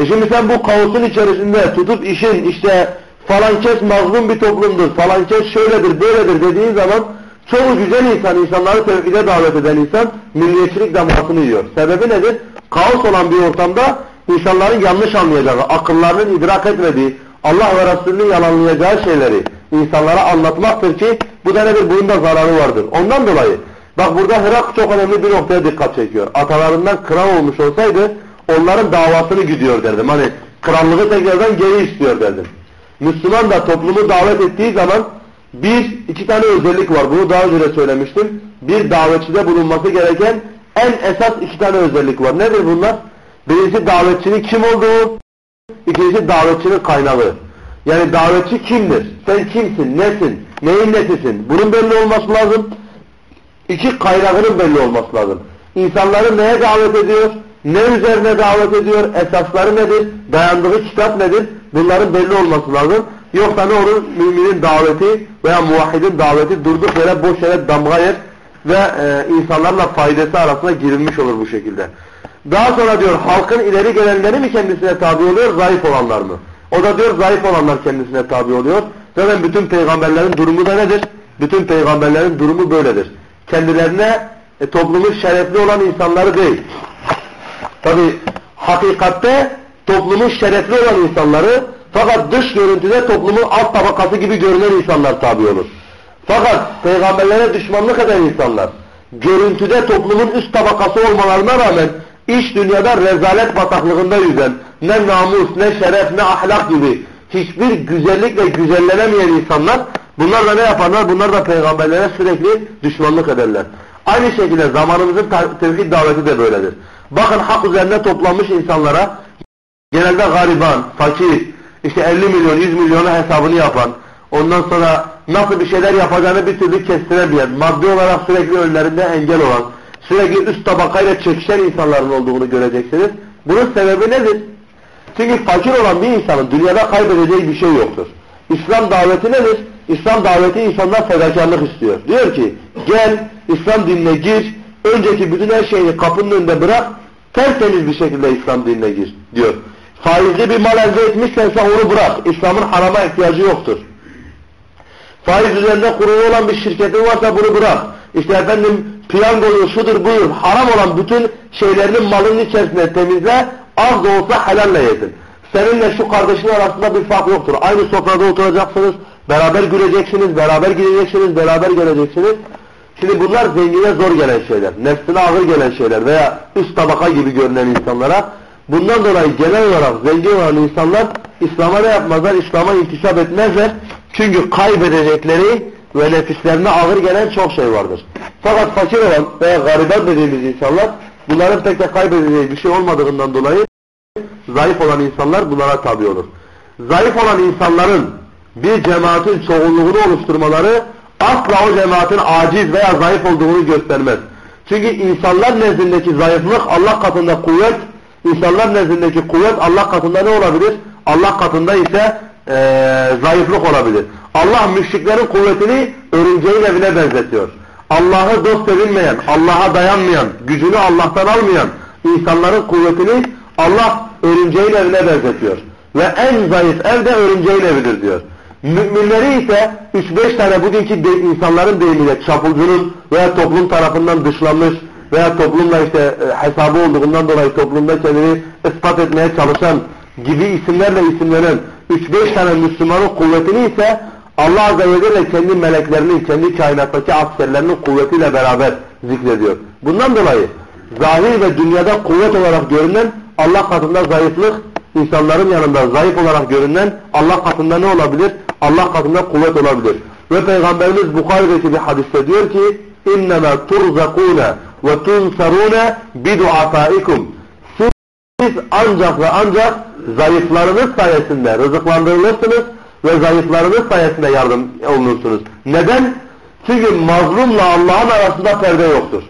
E şimdi sen bu kaosun içerisinde tutup işin işte falan kes mazlum bir toplumdur, falan kes şöyledir, böyledir dediğin zaman çoğu güzel insan, insanları tevhide davet eden insan milliyetçilik damasını yiyor. Sebebi nedir? Kaos olan bir ortamda insanların yanlış anlayacağı, akıllarının idrak etmediği, Allah ve Resulünün yalanlayacağı şeyleri insanlara anlatmaktır ki bu da nedir? Bunun da zararı vardır. Ondan dolayı bak burada Hırak çok önemli bir noktaya dikkat çekiyor. Atalarından kral olmuş olsaydı onların davasını gidiyor derdim. Hani krallığı tekrardan geri istiyor derdim. Müslüman da toplumu davet ettiği zaman bir, iki tane özellik var. Bunu daha önce söylemiştim. Bir davetçide bulunması gereken en esas iki tane özellik var. Nedir bunlar? Birincisi davetçinin kim olduğu, ikincisi davetçinin kaynağı. Yani davetçi kimdir? Sen kimsin? Nesin? Neyin nesisin? Bunun belli olması lazım. İki kaynağının belli olması lazım. İnsanları neye davet ediyor? Ne üzerine davet ediyor? Esasları nedir? Dayandığı kitap nedir? Bunların belli olması lazım. Yoksa ne olur? Müminin daveti veya muvahhidin daveti durduk yere boş yere damga yer ve e, insanlarla faydası arasına girilmiş olur bu şekilde. Daha sonra diyor halkın ileri gelenleri mi kendisine tabi oluyor, zayıf olanlar mı? O da diyor zayıf olanlar kendisine tabi oluyor. Zaten bütün peygamberlerin durumu da nedir? Bütün peygamberlerin durumu böyledir. Kendilerine e, toplumun şerefli olan insanları değil. Tabi hakikatte toplumun şerefli olan insanları fakat dış görüntüde toplumun alt tabakası gibi görünen insanlar tabi olur. Fakat peygamberlere düşmanlık eden insanlar görüntüde toplumun üst tabakası olmalarına rağmen iş dünyada rezalet bataklığında yüzen ne namus, ne şeref, ne ahlak gibi hiçbir güzellikle güzellenemeyen insanlar bunlar da ne yaparlar? Bunlar da peygamberlere sürekli düşmanlık ederler. Aynı şekilde zamanımızın tevhid daveti de böyledir. Bakın hak üzerine toplanmış insanlara genelde gariban, fakir, işte 50 milyon, 100 milyonu hesabını yapan, ondan sonra nasıl bir şeyler yapacağını bir türlü kestiremeyen, maddi olarak sürekli önlerinde engel olan, sürekli üst tabakayla çekişen insanların olduğunu göreceksiniz. Bunun sebebi nedir? Çünkü fakir olan bir insanın dünyada kaybedeceği bir şey yoktur. İslam daveti nedir? İslam daveti insandan fedakarlık istiyor. Diyor ki gel İslam dinine gir, önceki bütün her şeyini kapının önünde bırak, tertemiz bir şekilde İslam dinine gir diyor. Faizli bir mal elde etmişsen sen onu bırak. İslam'ın harama ihtiyacı yoktur. Faiz üzerinde kurulu olan bir şirketin varsa bunu bırak. İşte efendim piyangoyu, şudur buyur, haram olan bütün şeylerinin malının içerisinde temizle, az da olsa helalle yesin. Seninle şu kardeşin arasında bir fark yoktur. Aynı sofrada oturacaksınız, beraber güleceksiniz, beraber gideceksiniz, beraber geleceksiniz. Şimdi bunlar zengine zor gelen şeyler, nefsine ağır gelen şeyler veya üst tabaka gibi görünen insanlara. Bundan dolayı genel olarak zengin olan insanlar İslam'a ne yapmazlar? İslam'a intisap etmezler. Çünkü kaybedecekleri ve nefislerine ağır gelen çok şey vardır. Fakat fakir olan veya gariban dediğimiz insanlar bunların pek de kaybedeceği bir şey olmadığından dolayı zayıf olan insanlar bunlara tabi olur. Zayıf olan insanların bir cemaatin çoğunluğunu oluşturmaları asla o cemaatin aciz veya zayıf olduğunu göstermez. Çünkü insanlar nezdindeki zayıflık Allah katında kuvvet, insanlar nezdindeki kuvvet Allah katında ne olabilir? Allah katında ise e, zayıflık olabilir. Allah müşriklerin kuvvetini örümceğin evine benzetiyor. Allah'ı dost edinmeyen, Allah'a dayanmayan, gücünü Allah'tan almayan insanların kuvvetini Allah örümceğin evine benzetiyor. Ve en zayıf ev de örümceğin evidir diyor. Müminleri ise 3-5 tane bugünkü de, insanların deyimiyle çapulcunun veya toplum tarafından dışlanmış veya toplumla işte e, hesabı olduğundan dolayı toplumda kendini ispat etmeye çalışan gibi isimlerle isimlenen 3-5 tane Müslümanın kuvvetini ise Allah Azze ve Celle kendi meleklerinin, kendi kainattaki askerlerinin kuvvetiyle beraber zikrediyor. Bundan dolayı zahir ve dünyada kuvvet olarak görünen Allah katında zayıflık, insanların yanında zayıf olarak görünen Allah katında ne olabilir? Allah katında kuvvet olabilir. Ve Peygamberimiz Bukhari'deki bir hadiste diyor ki اِنَّمَا تُرْزَقُونَ وَتُنْسَرُونَ بِدُعَفَائِكُمْ Siz ancak ve ancak zayıflarınız sayesinde rızıklandırılırsınız ve zayıflarınız sayesinde yardım olunursunuz. Neden? Çünkü mazlumla Allah'ın arasında perde yoktur.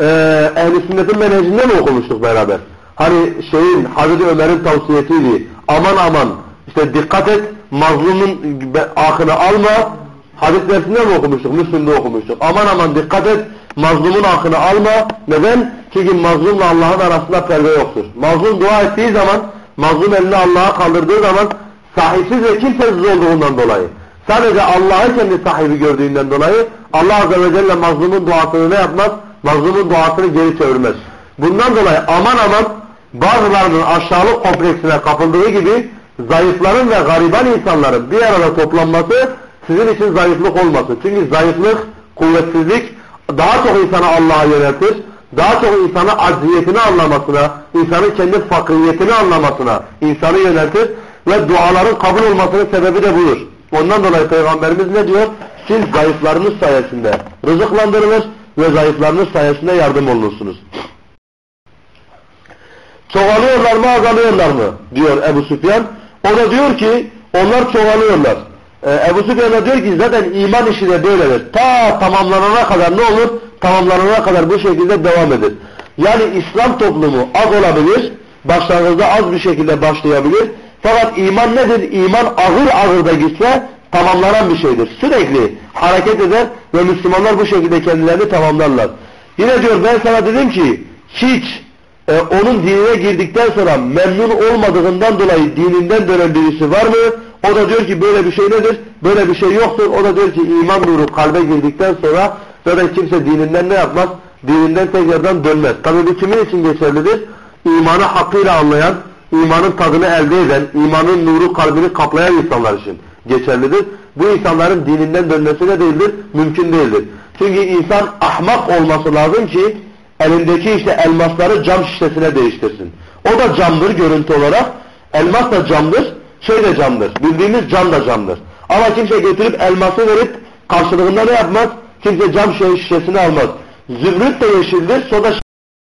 Ee, Ehl-i sünnetin menhecinde mi okumuştuk beraber? Hani şeyin, Hazreti Ömer'in tavsiyesiydi. Aman aman, işte dikkat et, mazlumun akını alma. Hadis dersinde mi okumuştuk? Müslüm'de okumuştuk. Aman aman dikkat et, mazlumun akını alma. Neden? Çünkü mazlumla Allah'ın arasında perde yoktur. Mazlum dua ettiği zaman, mazlum elini Allah'a kaldırdığı zaman sahipsiz ve kimsesiz olduğundan dolayı sadece Allah'ı kendi sahibi gördüğünden dolayı Allah Azze ve Celle mazlumun duasını ne yapmaz? Mazlumun duasını geri çevirmez. Bundan dolayı aman aman bazılarının aşağılık kompleksine kapıldığı gibi zayıfların ve gariban insanların bir arada toplanması sizin için zayıflık olmasın. Çünkü zayıflık, kuvvetsizlik daha çok insanı Allah'a yöneltir. Daha çok insanı acziyetini anlamasına, insanın kendi fakiriyetini anlamasına insanı yöneltir ve duaların kabul olmasının sebebi de budur. Ondan dolayı Peygamberimiz ne diyor? Siz zayıflarınız sayesinde rızıklandırılır ve zayıflarınız sayesinde yardım olursunuz. Çoğalıyorlar mı azalıyorlar mı? diyor Ebu Süfyan. O da diyor ki onlar çoğalıyorlar. Ee, Ebu Süfyan da diyor ki zaten iman işi de böyledir. Ta tamamlanana kadar ne olur? Tamamlanana kadar bu şekilde devam eder. Yani İslam toplumu az olabilir, başlangıçta az bir şekilde başlayabilir. Fakat iman nedir? İman ağır ağır da gitse tamamlanan bir şeydir. Sürekli hareket eder ve Müslümanlar bu şekilde kendilerini tamamlarlar. Yine diyor ben sana dedim ki hiç e, onun dinine girdikten sonra memnun olmadığından dolayı dininden dönen birisi var mı? O da diyor ki böyle bir şey nedir? Böyle bir şey yoktur. O da diyor ki iman nuru kalbe girdikten sonra zaten kimse dininden ne yapmaz? Dininden tekrardan dönmez. Tabi bu kimin için geçerlidir? İmanı hakkıyla anlayan, imanın tadını elde eden, imanın nuru kalbini kaplayan insanlar için geçerlidir. Bu insanların dininden dönmesi ne değildir? Mümkün değildir. Çünkü insan ahmak olması lazım ki elindeki işte elmasları cam şişesine değiştirsin. O da camdır görüntü olarak. Elmas da camdır, şey de camdır. Bildiğimiz cam da camdır. Ama kimse götürüp elması verip karşılığında ne yapmaz? Kimse cam şişesini almaz. Zümrüt de yeşildir, soda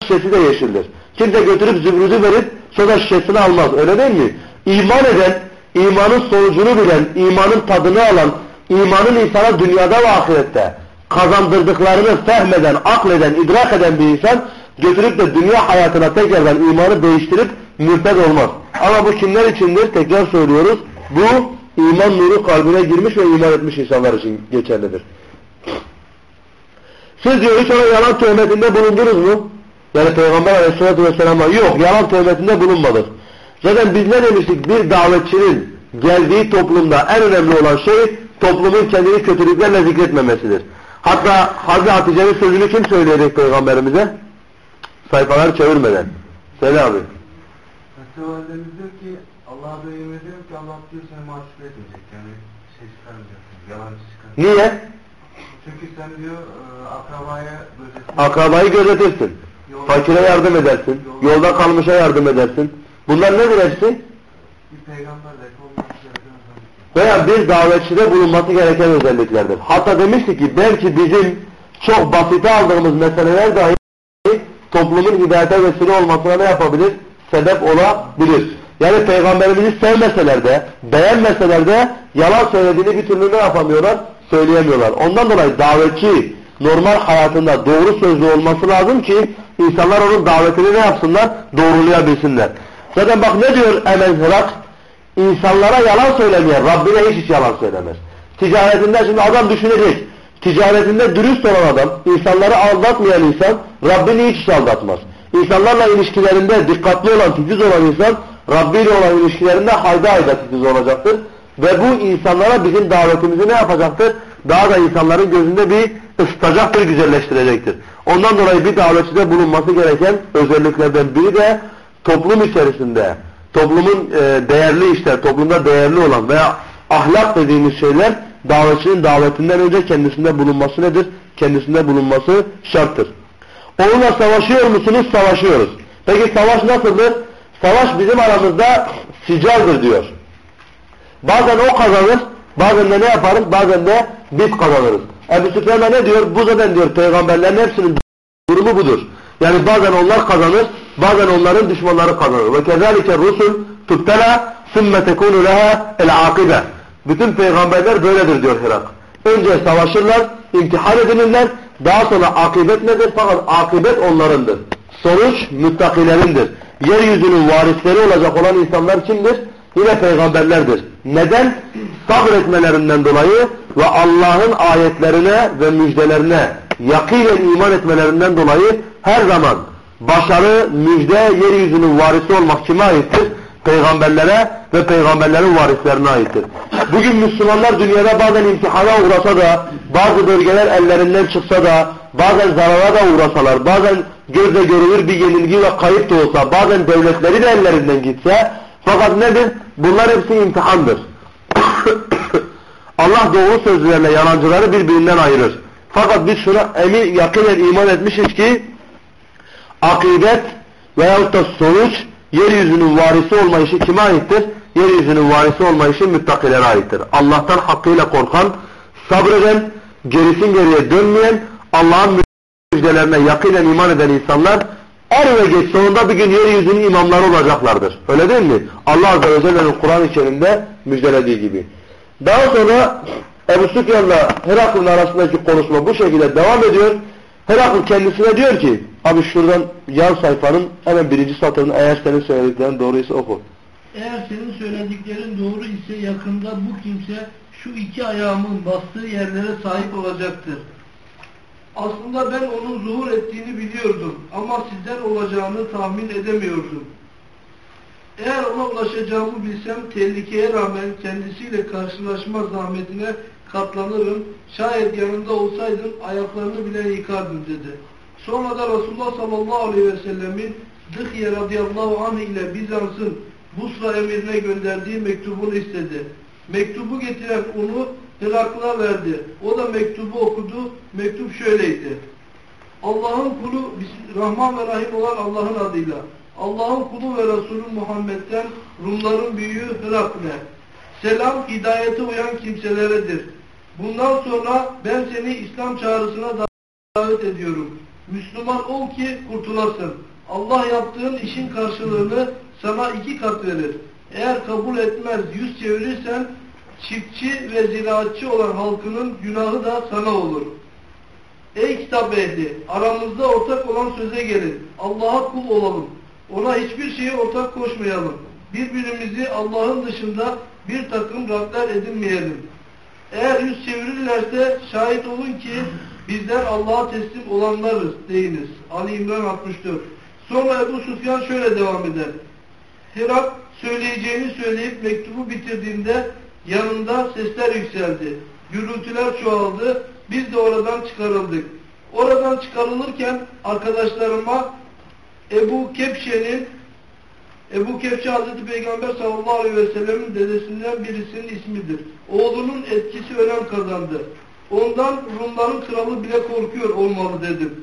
şişesi de yeşildir. Kimse götürüp zümrüdü verip soda şişesini almaz. Öyle değil mi? İman eden, imanın sonucunu bilen, imanın tadını alan, imanın insana dünyada ve ahirette kazandırdıklarını fehmeden, akleden, idrak eden bir insan götürüp de dünya hayatına tekrardan imanı değiştirip mürted olmaz. Ama bu kimler içindir? Tekrar söylüyoruz. Bu iman nuru kalbine girmiş ve iman etmiş insanlar için geçerlidir. Siz diyor hiç ona yalan töhmetinde bulundunuz mu? Yani Peygamber Aleyhisselatü Vesselam'a yok yalan töhmetinde bulunmadık. Zaten biz ne demiştik? Bir davetçinin geldiği toplumda en önemli olan şey toplumun kendini kötülüklerle zikretmemesidir. Hatta Hazreti Hatice'nin sözünü kim söyleyecek Peygamberimize? Sayfaları çevirmeden. Söyle abi. Validemiz diyor ki Allah'a da yemin ediyorum ki Allah diyor seni mahcup etmeyecek yani şey çıkarmayacaksın, yalancı çıkar. Niye? Çünkü sen diyor e, akrabaya gözetin. Akrabayı gözetirsin. Fakire yardım edersin. Yolda kalmışa yardım edersin. Bunlar nedir hepsi? Bir peygamber de olması gereken özellikler. Veya bir davetçide bulunması gereken özelliklerdir. Hatta demiştik ki belki bizim çok basite aldığımız meseleler dahi toplumun hidayete vesile olmasına ne yapabilir? Sebep olabilir. Yani peygamberimizi sevmeseler de, beğenmeseler de yalan söylediğini bir türlü ne yapamıyorlar? Söyleyemiyorlar. Ondan dolayı davetçi normal hayatında doğru sözlü olması lazım ki insanlar onun davetini ne yapsınlar? Doğrulayabilsinler. Zaten bak ne diyor Emel Hırak? İnsanlara yalan söylemeyen Rabbine hiç hiç yalan söylemez. Ticaretinde şimdi adam düşünecek. Ticaretinde dürüst olan adam, insanları aldatmayan insan Rabbini hiç hiç aldatmaz. İnsanlarla ilişkilerinde dikkatli olan, titiz olan insan Rabbi ile olan ilişkilerinde hayda hayda titiz olacaktır. Ve bu insanlara bizim davetimizi ne yapacaktır? Daha da insanların gözünde bir ısıtacaktır, güzelleştirecektir. Ondan dolayı bir davetçide bulunması gereken özelliklerden biri de toplum içerisinde, toplumun e, değerli işler, toplumda değerli olan veya ahlak dediğimiz şeyler davetçinin davetinden önce kendisinde bulunması nedir? Kendisinde bulunması şarttır. Onunla savaşıyor musunuz? Savaşıyoruz. Peki savaş nasıldır? Savaş bizim aramızda sicaldır diyor. Bazen o kazanır, bazen de ne yaparız? Bazen de biz kazanırız. Ebu Süfyan da ne diyor? Bu zaten diyor peygamberlerin hepsinin durumu budur. Yani bazen onlar kazanır, bazen onların düşmanları kazanır. Ve kezalike rusul tubtela sümme tekunu leha el akibe. Bütün peygamberler böyledir diyor Hirak. Önce savaşırlar, imtihan edilirler, daha sonra akıbet nedir? Fakat akıbet onlarındır. Sonuç müttakilerindir. Yeryüzünün varisleri olacak olan insanlar kimdir? Yine peygamberlerdir. Neden? Sabretmelerinden dolayı ve Allah'ın ayetlerine ve müjdelerine yakinen iman etmelerinden dolayı her zaman başarı, müjde, yeryüzünün varisi olmak kime aittir? Peygamberlere ve peygamberlerin varislerine aittir. Bugün Müslümanlar dünyada bazen imtihana uğrasa da, bazı bölgeler ellerinden çıksa da, bazen zarara da uğrasalar, bazen gözle görülür bir yenilgi ve kayıp da olsa, bazen devletleri de ellerinden gitse, fakat nedir? Bunlar hepsi imtihandır. *coughs* Allah doğru sözlülerle yalancıları birbirinden ayırır. Fakat biz şuna emin, yakinen iman etmişiz ki akibet veyahut da sonuç yeryüzünün varisi olma işi kime aittir? Yeryüzünün varisi olma işi müttakilere aittir. Allah'tan hakkıyla korkan, sabreden, gerisin geriye dönmeyen, Allah'ın müjdelerine yakinen iman eden insanlar er ve geç sonunda bir gün yeryüzünün imamları olacaklardır. Öyle değil mi? Allah Azze ve Celle'nin Kur'an-ı Kerim'de müjdelediği gibi. Daha sonra Ebu Süfyan'la Heraklı'nın arasındaki konuşma bu şekilde devam ediyor. Heraklı kendisine diyor ki, abi şuradan yan sayfanın hemen birinci satırını eğer senin söylediklerin doğruysa oku. Eğer senin söylediklerin doğru ise yakında bu kimse şu iki ayağımın bastığı yerlere sahip olacaktır. Aslında ben onun zuhur ettiğini biliyordum ama sizden olacağını tahmin edemiyordum. Eğer ona ulaşacağımı bilsem tehlikeye rağmen kendisiyle karşılaşma zahmetine katlanırım. Şayet yanında olsaydın ayaklarını bile yıkardım dedi. Sonra da Resulullah sallallahu aleyhi ve sellemin Dıhye radıyallahu anh ile Bizans'ın Busra emirine gönderdiği mektubunu istedi. Mektubu getiren onu Hıraklı'a verdi. O da mektubu okudu. Mektup şöyleydi. Allah'ın kulu Rahman ve Rahim olan Allah'ın adıyla. Allah'ın kulu ve Resulü Muhammed'den Rumların büyüğü Hırakle. Selam hidayete uyan kimseleredir. Bundan sonra ben seni İslam çağrısına davet ediyorum. Müslüman ol ki kurtulasın. Allah yaptığın işin karşılığını sana iki kat verir. Eğer kabul etmez yüz çevirirsen çiftçi ve ziraatçı olan halkının günahı da sana olur. Ey kitap ehli! Aramızda ortak olan söze gelin. Allah'a kul olalım. Ona hiçbir şeye ortak koşmayalım. Birbirimizi Allah'ın dışında bir takım Rabler edinmeyelim. Eğer yüz çevirirlerse şahit olun ki Bizler Allah'a teslim olanlarız deyiniz. Ali İmran 64. Sonra Ebu Sufyan şöyle devam eder. Herak söyleyeceğini söyleyip mektubu bitirdiğinde yanında sesler yükseldi. Gürültüler çoğaldı. Biz de oradan çıkarıldık. Oradan çıkarılırken arkadaşlarıma Ebu Kepşe'nin Ebu Kepçe Hazreti Peygamber sallallahu aleyhi ve sellemin dedesinden birisinin ismidir. Oğlunun etkisi önem kazandı. Ondan Rumların kralı bile korkuyor olmalı dedim.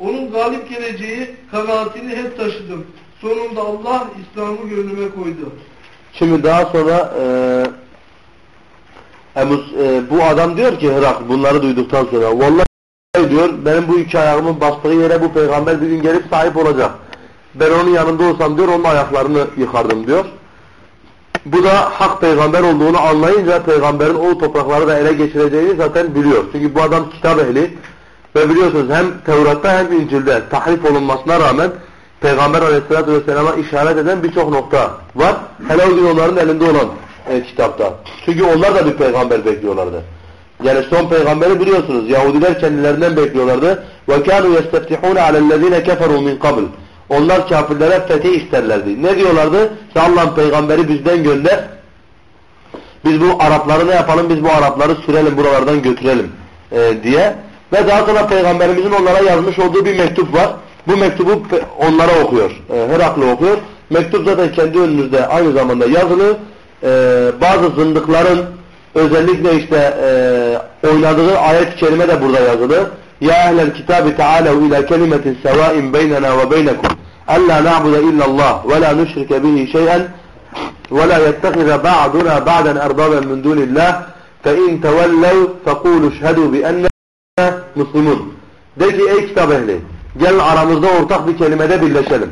Onun galip geleceği kanaatini hep taşıdım. Sonunda Allah İslam'ı gönlüme koydu. Şimdi daha sonra e, Ebu, e, bu adam diyor ki Hırak bunları duyduktan sonra vallahi diyor benim bu iki ayağımın bastığı yere bu peygamber bir gün gelip sahip olacak. Ben onun yanında olsam diyor onun ayaklarını yıkardım diyor. Bu da hak peygamber olduğunu anlayınca peygamberin o toprakları da ele geçireceğini zaten biliyor. Çünkü bu adam kitap ehli ve biliyorsunuz hem Tevrat'ta hem İncil'de tahrif olunmasına rağmen Peygamber aleyhissalatü vesselama işaret eden birçok nokta var. Hele o gün onların elinde olan e, kitapta. Çünkü onlar da bir peygamber bekliyorlardı. Yani son peygamberi biliyorsunuz. Yahudiler kendilerinden bekliyorlardı. وَكَانُوا يَسْتَفْتِحُونَ عَلَى الَّذ۪ينَ كَفَرُوا مِنْ قَبْلِ onlar kafirlere fetih isterlerdi. Ne diyorlardı? Allah'ın peygamberi bizden gönder. Biz bu Arapları ne yapalım? Biz bu Arapları sürelim buralardan götürelim e, diye. Ve daha sonra peygamberimizin onlara yazmış olduğu bir mektup var. Bu mektubu onlara okuyor. E, Heraklı okuyor. Mektup zaten kendi önünüzde aynı zamanda yazılı. E, bazı zındıkların özellikle işte e, oynadığı ayet-i kerime de burada yazılı. Ya ehlel kitabi ta'alev ila kelimetin sevain beynena ve beynekum. Alla na'budu illallah ve la nüşrike bihi şey'en ve la yettehize ba'duna ba'den erbaben min dunillah fe in tevellev fekulu şhedu bi enne muslimun. De ki ey kitap ehli gelin aramızda ortak bir kelimede birleşelim.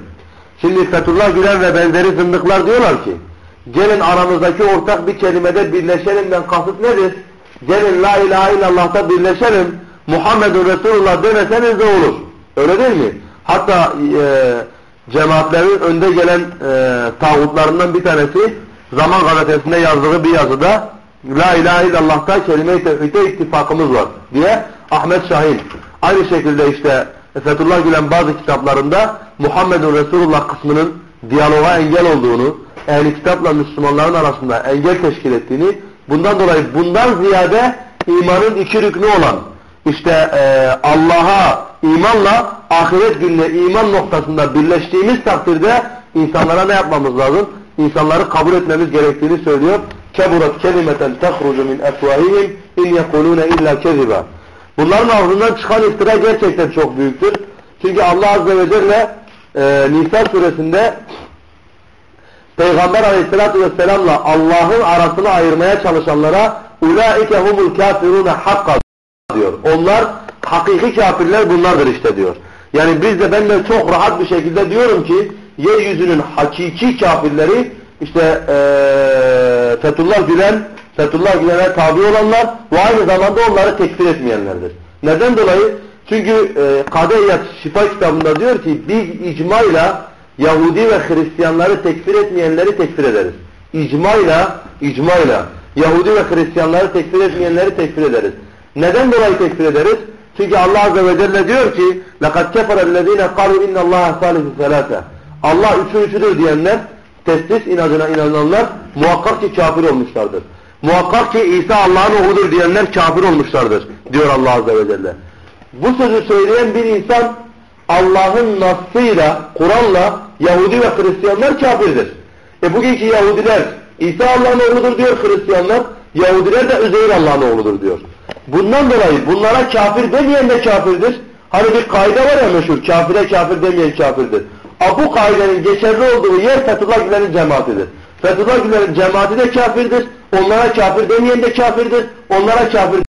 Şimdi Fethullah Gülen ve benzeri zındıklar diyorlar ki gelin aramızdaki ortak bir kelimede birleşelimden kasıt nedir? Gelin la ilahe illallah'ta birleşelim. Muhammedun Resulullah demeseniz de olur. Öyle değil mi? Hatta e, cemaatlerin önde gelen e, tağutlarından bir tanesi Zaman gazetesinde yazdığı bir yazıda La ilahe illallah'ta kelime-i tevhide ittifakımız var diye Ahmet Şahin. Aynı şekilde işte Fethullah Gülen bazı kitaplarında Muhammedun Resulullah kısmının diyaloğa engel olduğunu, ehli kitapla Müslümanların arasında engel teşkil ettiğini, bundan dolayı bundan ziyade imanın iki rüknü olan işte e, Allah'a imanla ahiret gününe iman noktasında birleştiğimiz takdirde insanlara ne yapmamız lazım? İnsanları kabul etmemiz gerektiğini söylüyor. Keburat kelimeten tehrucu min efvahihim in yekulune illa keziba. Bunların ağzından çıkan iftira gerçekten çok büyüktür. Çünkü Allah Azze ve Celle e, Nisa suresinde Peygamber Aleyhisselatü Vesselam'la Allah'ın arasını ayırmaya çalışanlara ulaike humul kafirune hakka diyor. Onlar hakiki kafirler bunlardır işte diyor. Yani biz de ben de çok rahat bir şekilde diyorum ki yeryüzünün hakiki kafirleri işte ee, Fethullah Gülen Fethullah Gülen'e tabi olanlar ve aynı zamanda onları tekfir etmeyenlerdir. Neden dolayı? Çünkü e, Kadeyyat Şifa kitabında diyor ki biz icmayla Yahudi ve Hristiyanları tekfir etmeyenleri tekfir ederiz. İcmayla, icmayla Yahudi ve Hristiyanları tekfir etmeyenleri tekfir ederiz. Neden dolayı tekfir ederiz? Çünkü Allah Azze ve Celle diyor ki لَقَدْ كَفَرَ الَّذ۪ينَ قَالُوا اِنَّ اللّٰهَ ثَالِثُ ثَلَاثَ Allah üçü üçüdür diyenler, testis inancına inananlar muhakkak ki kafir olmuşlardır. Muhakkak ki İsa Allah'ın oğludur diyenler kafir olmuşlardır diyor Allah Azze ve Celle. Bu sözü söyleyen bir insan Allah'ın nasıyla, Kur'an'la Yahudi ve Hristiyanlar kafirdir. E bugünkü Yahudiler İsa Allah'ın oğludur diyor Hristiyanlar, Yahudiler de Üzeyir Allah'ın oğludur diyor. Bundan dolayı bunlara kafir demeyen de kafirdir. Hani bir kaide var ya meşhur, kafire kafir demeyen kafirdir. A, bu kaidenin geçerli olduğu yer Fethullah Gülen'in cemaatidir. Fethullah Gülen'in cemaati de kafirdir. Onlara kafir demeyen de kafirdir. Onlara kafir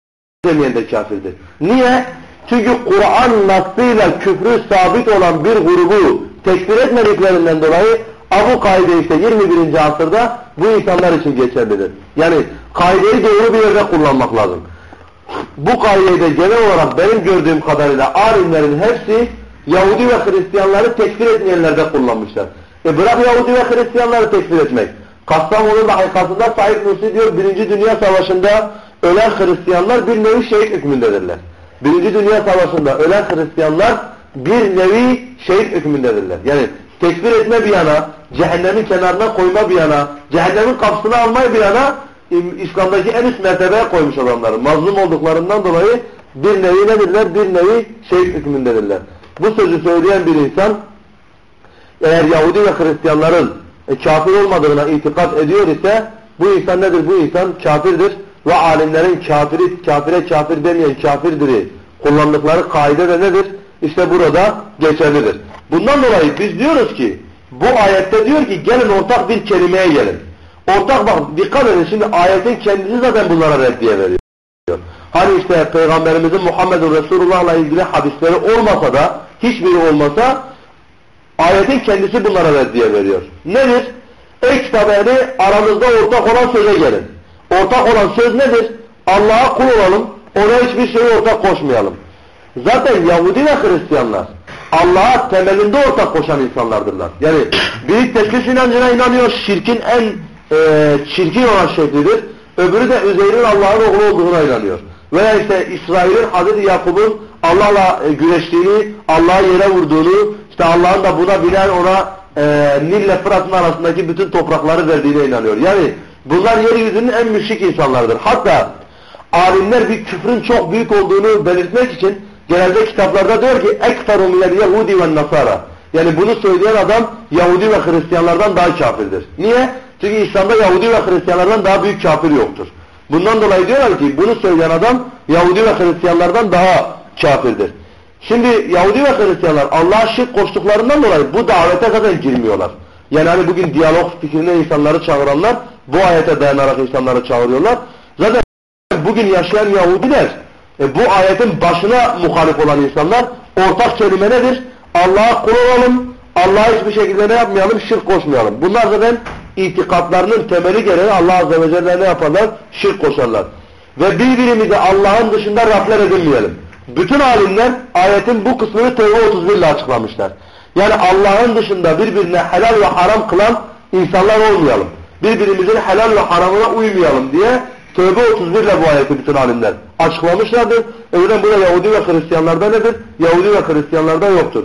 demeyen de kafirdir. Niye? Çünkü Kur'an nasıyla küfrü sabit olan bir grubu tekfir etmediklerinden dolayı Abu kaide işte 21. asırda bu insanlar için geçerlidir. Yani kaideyi doğru bir yerde kullanmak lazım. Bu kaideyi de genel olarak benim gördüğüm kadarıyla alimlerin hepsi Yahudi ve Hristiyanları tekfir etmeyenlerde kullanmışlar. E bırak Yahudi ve Hristiyanları tekfir etmek. Kastamonu'nun hakikasında Said Nursi diyor Birinci Dünya Savaşı'nda ölen Hristiyanlar bir nevi şehit hükmündedirler. Birinci Dünya Savaşı'nda ölen Hristiyanlar bir nevi şehit hükmündedirler. Yani tekfir etme bir yana, cehennemin kenarına koyma bir yana, cehennemin kapısını almayı bir yana İslam'daki en üst mertebeye koymuş adamlar. Mazlum olduklarından dolayı bir nevi nedirler? Bir nevi şehit hükmündedirler. Bu sözü söyleyen bir insan eğer Yahudi ve Hristiyanların e, kafir olmadığına itikat ediyor ise bu insan nedir? Bu insan kafirdir ve alimlerin kafiri, kafire kafir demeyen kafirdir kullandıkları kaide de nedir? İşte burada geçerlidir. Bundan dolayı biz diyoruz ki bu ayette diyor ki gelin ortak bir kelimeye gelin. Ortak bak dikkat edin şimdi ayetin kendisi zaten bunlara reddiye veriyor. Hani işte Peygamberimizin Muhammedun Resulullah'la ilgili hadisleri olmasa da hiçbiri olmasa ayetin kendisi bunlara reddiye veriyor. Nedir? Ey kitap aranızda ortak olan söze gelin. Ortak olan söz nedir? Allah'a kul olalım, ona hiçbir şeyi ortak koşmayalım. Zaten Yahudi ve Hristiyanlar Allah'a temelinde ortak koşan insanlardırlar. Yani büyük teklif inancına inanıyor, şirkin en e, çirkin olan şeklidir. Öbürü de Üzeyr'in Allah'ın oğlu olduğuna inanıyor. Veya işte İsrail'in Hazreti Yakup'un Allah'la e, güreştiğini, Allah'a yere vurduğunu, işte Allah'ın da buna binen ona e, Nil ile Fırat'ın arasındaki bütün toprakları verdiğine inanıyor. Yani bunlar yeryüzünün en müşrik insanlardır. Hatta alimler bir küfrün çok büyük olduğunu belirtmek için genelde kitaplarda diyor ki ekferu minel yehudi ve nasara. Yani bunu söyleyen adam Yahudi ve Hristiyanlardan daha kafirdir. Niye? Çünkü İslam'da Yahudi ve Hristiyanlardan daha büyük kafir yoktur. Bundan dolayı diyorlar ki bunu söyleyen adam Yahudi ve Hristiyanlardan daha kafirdir. Şimdi Yahudi ve Hristiyanlar Allah'a şirk koştuklarından dolayı bu davete kadar girmiyorlar. Yani hani bugün diyalog fikrine insanları çağıranlar bu ayete dayanarak insanları çağırıyorlar. Zaten bugün yaşayan Yahudiler e, bu ayetin başına muhalif olan insanlar ortak kelime nedir? Allah'a kul olalım, Allah'a hiçbir şekilde ne yapmayalım? Şirk koşmayalım. Bunlar zaten itikatlarının temeli gereği Allah Azze ve Celle ne yaparlar? Şirk koşarlar. Ve birbirimizi Allah'ın dışında Rabler edinmeyelim. Bütün alimler ayetin bu kısmını Tevbe 31 ile açıklamışlar. Yani Allah'ın dışında birbirine helal ve haram kılan insanlar olmayalım. Birbirimizin helal ve haramına uymayalım diye Tövbe 31 ile bu ayeti bütün alimler açıklamışlardır. Öyle bu da Yahudi ve Hristiyanlarda nedir? Yahudi ve Hristiyanlarda yoktur.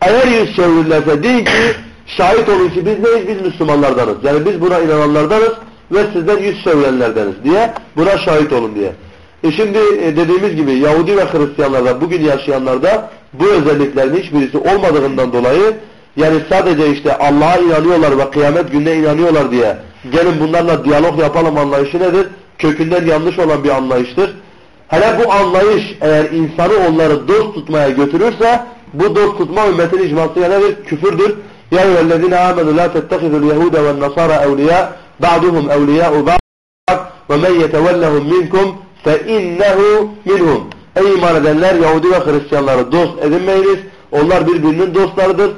Eğer yüz çevirirlerse deyin ki şahit olun ki biz neyiz? Biz Müslümanlardanız. Yani biz buna inananlardanız ve sizden yüz çevirenlerdeniz diye buna şahit olun diye. E şimdi e, dediğimiz gibi Yahudi ve Hristiyanlarda bugün yaşayanlarda bu özelliklerin hiçbirisi olmadığından dolayı yani sadece işte Allah'a inanıyorlar ve kıyamet gününe inanıyorlar diye gelin bunlarla diyalog yapalım anlayışı nedir? Kökünden yanlış olan bir anlayıştır. Hele bu anlayış eğer insanı onları dost tutmaya götürürse bu dost tutma ümmetin icmasıyla nedir? Küfürdür. Amenu la tettehidul yehude ve nasara evliya ba'duhum evliya'u ba'd ve men yetevellehum minkum fe innehu minhum. Ey iman edenler Yahudi ve Hristiyanları dost edinmeyiniz. Onlar birbirinin dostlarıdır.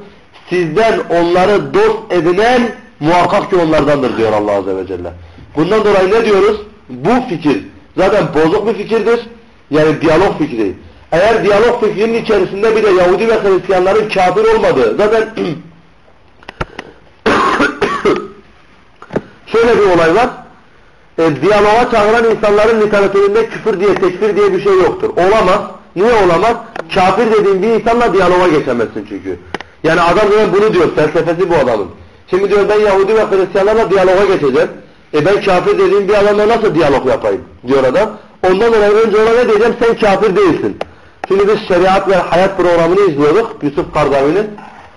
Sizden onları dost edinen muhakkak ki onlardandır diyor Allah Azze ve Celle. Bundan dolayı ne diyoruz? Bu fikir zaten bozuk bir fikirdir. Yani diyalog fikri. Eğer diyalog fikrinin içerisinde bir de Yahudi ve Hristiyanların kafir olmadığı zaten *clears throat* şöyle bir olay var. E, diyaloğa çağıran insanların literatüründe küfür diye, tekfir diye bir şey yoktur. Olamaz. Niye olamaz? Kafir dediğin bir insanla diyaloğa geçemezsin çünkü. Yani adam zaten bunu diyor, felsefesi bu adamın. Şimdi diyor ben Yahudi ve Hristiyanlarla diyaloğa geçeceğim. E ben kafir dediğim bir adamla nasıl diyalog yapayım diyor adam. Ondan dolayı önce ona ne diyeceğim sen kafir değilsin. Şimdi biz şeriat ve hayat programını izliyorduk Yusuf Kardavi'nin.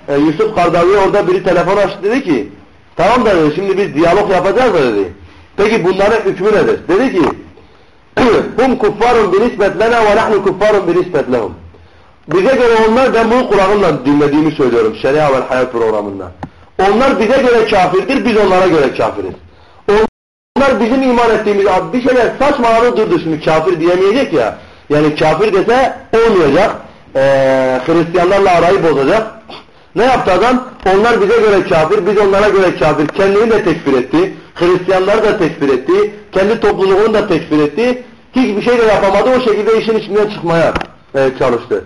E, Yusuf Kardavi orada biri telefon açtı dedi ki tamam da dedi, şimdi biz diyalog yapacağız da dedi. Peki bunların hükmü nedir? Dedi ki *clears throat* hum kuffarun binisbet lena ve nahnu kuffarun binisbet lehum. Bize göre onlar ben bunu kulağımla dinlediğimi söylüyorum şeria ve hayat programında. Onlar bize göre kafirdir, biz onlara göre kafiriz. Onlar bizim iman ettiğimiz bir şeyler saçmaladı durdu şimdi kafir diyemeyecek ya. Yani kafir dese olmayacak. Ee, Hristiyanlarla arayı bozacak. Ne yaptı adam? Onlar bize göre kafir, biz onlara göre kafir. Kendini de tekfir etti. Hristiyanları da tekfir etti. Kendi topluluğunu da tekfir etti. Hiçbir şey de yapamadı. O şekilde işin içinden çıkmaya e, çalıştı.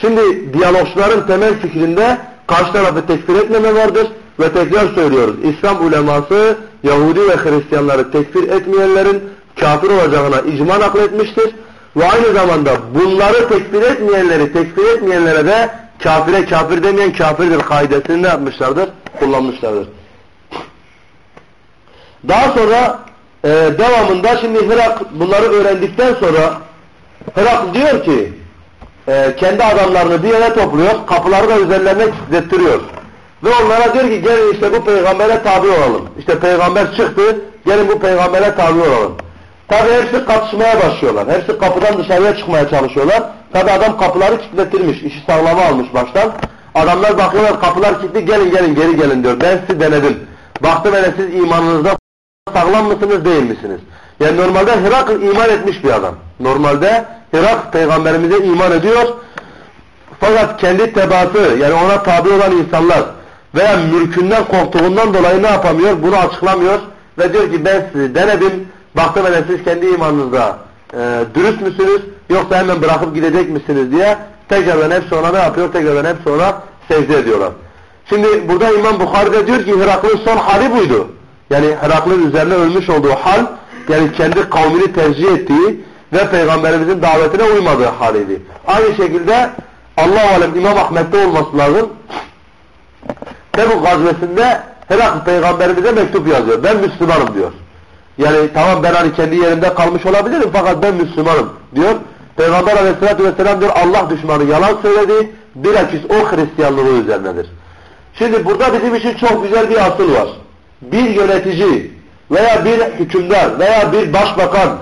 Şimdi diyalogçuların temel fikrinde karşı tarafı tekfir etmeme vardır. Ve tekrar söylüyoruz. İslam uleması Yahudi ve Hristiyanları tekfir etmeyenlerin kafir olacağına icma nakletmiştir. ve aynı zamanda bunları tekfir etmeyenleri tekfir etmeyenlere de kafire kafir demeyen kafirdir kaidesini ne yapmışlardır? Kullanmışlardır. Daha sonra e, devamında şimdi Hırak bunları öğrendikten sonra Hırak diyor ki e, kendi adamlarını bir yere topluyor, kapıları da üzerlerine kilitlettiriyor. Ve onlara diyor ki gelin işte bu peygambere tabi olalım. İşte peygamber çıktı, gelin bu peygambere tabi olalım. Tabi hepsi katışmaya başlıyorlar. Hepsi kapıdan dışarıya çıkmaya çalışıyorlar. Tabi adam kapıları kilitletirmiş, işi sağlama almış baştan. Adamlar bakıyorlar kapılar kilitli, gelin gelin geri gelin diyor. Ben sizi denedim. Baktım hele siz imanınızda sağlam mısınız değil misiniz? Yani normalde Hirakl iman etmiş bir adam. Normalde Hirak peygamberimize iman ediyor. Fakat kendi tebaası yani ona tabi olan insanlar veya mülkünden korktuğundan dolayı ne yapamıyor? Bunu açıklamıyor ve diyor ki ben sizi denedim. Baktım hele siz kendi imanınızda e, dürüst müsünüz yoksa hemen bırakıp gidecek misiniz diye tekrardan hepsi ona ne yapıyor? Tekrardan hepsi ona secde ediyorlar. Şimdi burada İmam Bukhari'de diyor ki Hirakl'ın son hali buydu. Yani Herakl'ın üzerine ölmüş olduğu hal yani kendi kavmini tercih ettiği ve Peygamberimizin davetine uymadığı haliydi. Aynı şekilde Allah alem İmam Ahmet'te olması lazım. Tebuk gazvesinde Herakl Peygamberimize mektup yazıyor. Ben Müslümanım diyor. Yani tamam ben hani kendi yerimde kalmış olabilirim fakat ben Müslümanım diyor. Peygamber aleyhissalatü vesselam diyor Allah düşmanı yalan söyledi. Bilakis o Hristiyanlığı üzerinedir. Şimdi burada bizim için çok güzel bir asıl var bir yönetici veya bir hükümdar veya bir başbakan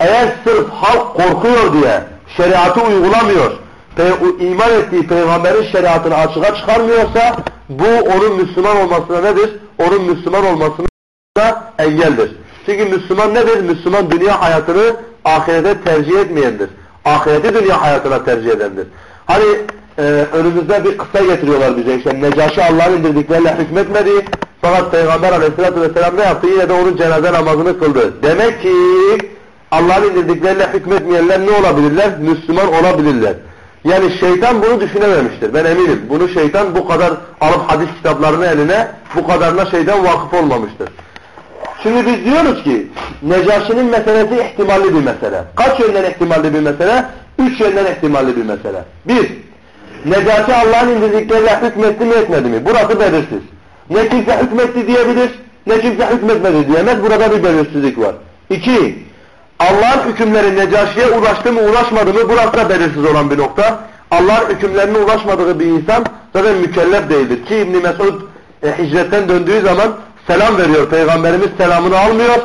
eğer sırf halk korkuyor diye şeriatı uygulamıyor, iman ettiği peygamberin şeriatını açığa çıkarmıyorsa bu onun Müslüman olmasına nedir? Onun Müslüman olmasına engeldir. Çünkü Müslüman nedir? Müslüman dünya hayatını ahirete tercih etmeyendir. Ahireti dünya hayatına tercih edendir. Hani e, önümüzde bir kısa getiriyorlar bize işte Necaşi Allah'ın indirdikleriyle hükmetmedi. Fakat Peygamber aleyhissalatü vesselam ne yaptı? Yine de onun cenaze namazını kıldı. Demek ki Allah'ın indirdikleriyle hükmetmeyenler ne olabilirler? Müslüman olabilirler. Yani şeytan bunu düşünememiştir. Ben eminim. Bunu şeytan bu kadar alıp hadis kitaplarını eline bu kadarına şeyden vakıf olmamıştır. Şimdi biz diyoruz ki Necaşi'nin meselesi ihtimalli bir mesele. Kaç yönden ihtimalli bir mesele? Üç yönden ihtimalli bir mesele. Bir, Necaşi Allah'ın indirdikleriyle hükmetti mi etmedi mi? Burası belirsiz. Ne kimse hükmetti diyebilir, ne kimse hükmetmedi diyemez. Burada bir belirsizlik var. İki, Allah'ın hükümleri Necaşi'ye ulaştı mı ulaşmadı mı burası da belirsiz olan bir nokta. Allah'ın hükümlerine ulaşmadığı bir insan zaten mükellef değildir. Ki İbn Mesud e, hicretten döndüğü zaman selam veriyor. Peygamberimiz selamını almıyor.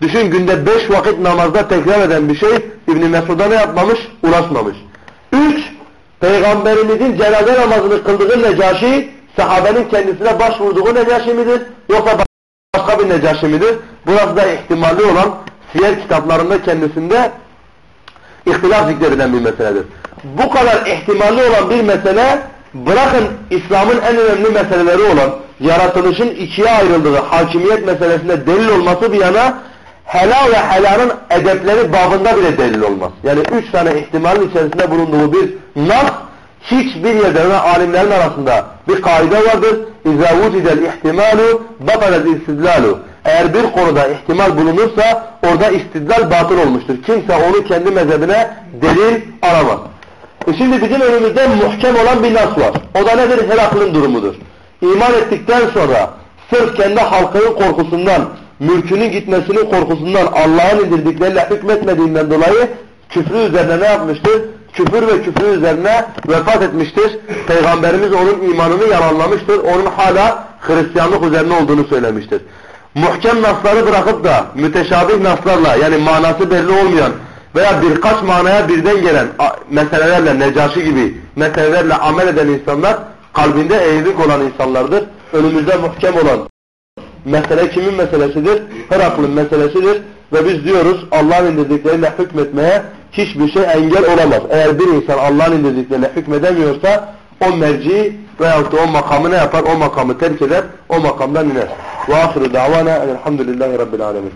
Düşün günde beş vakit namazda tekrar eden bir şey İbn Mesud'a ne yapmamış? Ulaşmamış. Üç, Peygamberimizin cenaze namazını kıldığı Necaşi sahabenin kendisine başvurduğu Necaşi midir? Yoksa başka bir Necaşi midir? Burası da ihtimalli olan siyer kitaplarında kendisinde ihtilaf zikredilen bir meseledir. Bu kadar ihtimalli olan bir mesele bırakın İslam'ın en önemli meseleleri olan yaratılışın ikiye ayrıldığı hakimiyet meselesinde delil olması bir yana helal ve helalın edepleri babında bile delil olmaz. Yani üç tane ihtimalin içerisinde bulunduğu bir nas hiçbir yerde ve alimlerin arasında bir kaide vardır. اِذَا وُجِدَ الْاِحْتِمَالُ بَطَلَ الْاِسْتِدْلَالُ Eğer bir konuda ihtimal bulunursa orada istidlal batıl olmuştur. Kimse onu kendi mezhebine delil aramaz. E şimdi bizim önümüzde muhkem olan bir nas var. O da nedir? Herakl'ın durumudur. İman ettikten sonra sırf kendi halkının korkusundan, mülkünün gitmesinin korkusundan Allah'ın indirdikleriyle hükmetmediğinden dolayı küfrü üzerine ne yapmıştır? Küfür ve küfrü üzerine vefat etmiştir. Peygamberimiz onun imanını yalanlamıştır. Onun hala Hristiyanlık üzerine olduğunu söylemiştir. Muhkem nasları bırakıp da müteşabih naslarla yani manası belli olmayan veya birkaç manaya birden gelen meselelerle necaşi gibi meselelerle amel eden insanlar kalbinde eğrilik olan insanlardır. Önümüzde muhkem olan mesele kimin meselesidir? Herakl'ın meselesidir. Ve biz diyoruz Allah'ın indirdikleriyle hükmetmeye hiçbir şey engel olamaz. Eğer bir insan Allah'ın indirdikleriyle hükmedemiyorsa o merci veyahut da o makamı ne yapar? O makamı terk eder, o makamdan iner. Ve ahiru davana elhamdülillahi rabbil alemin.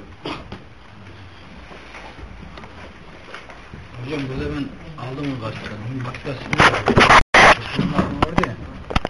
Hocam burada ben aldım mı başkanım? Başkasını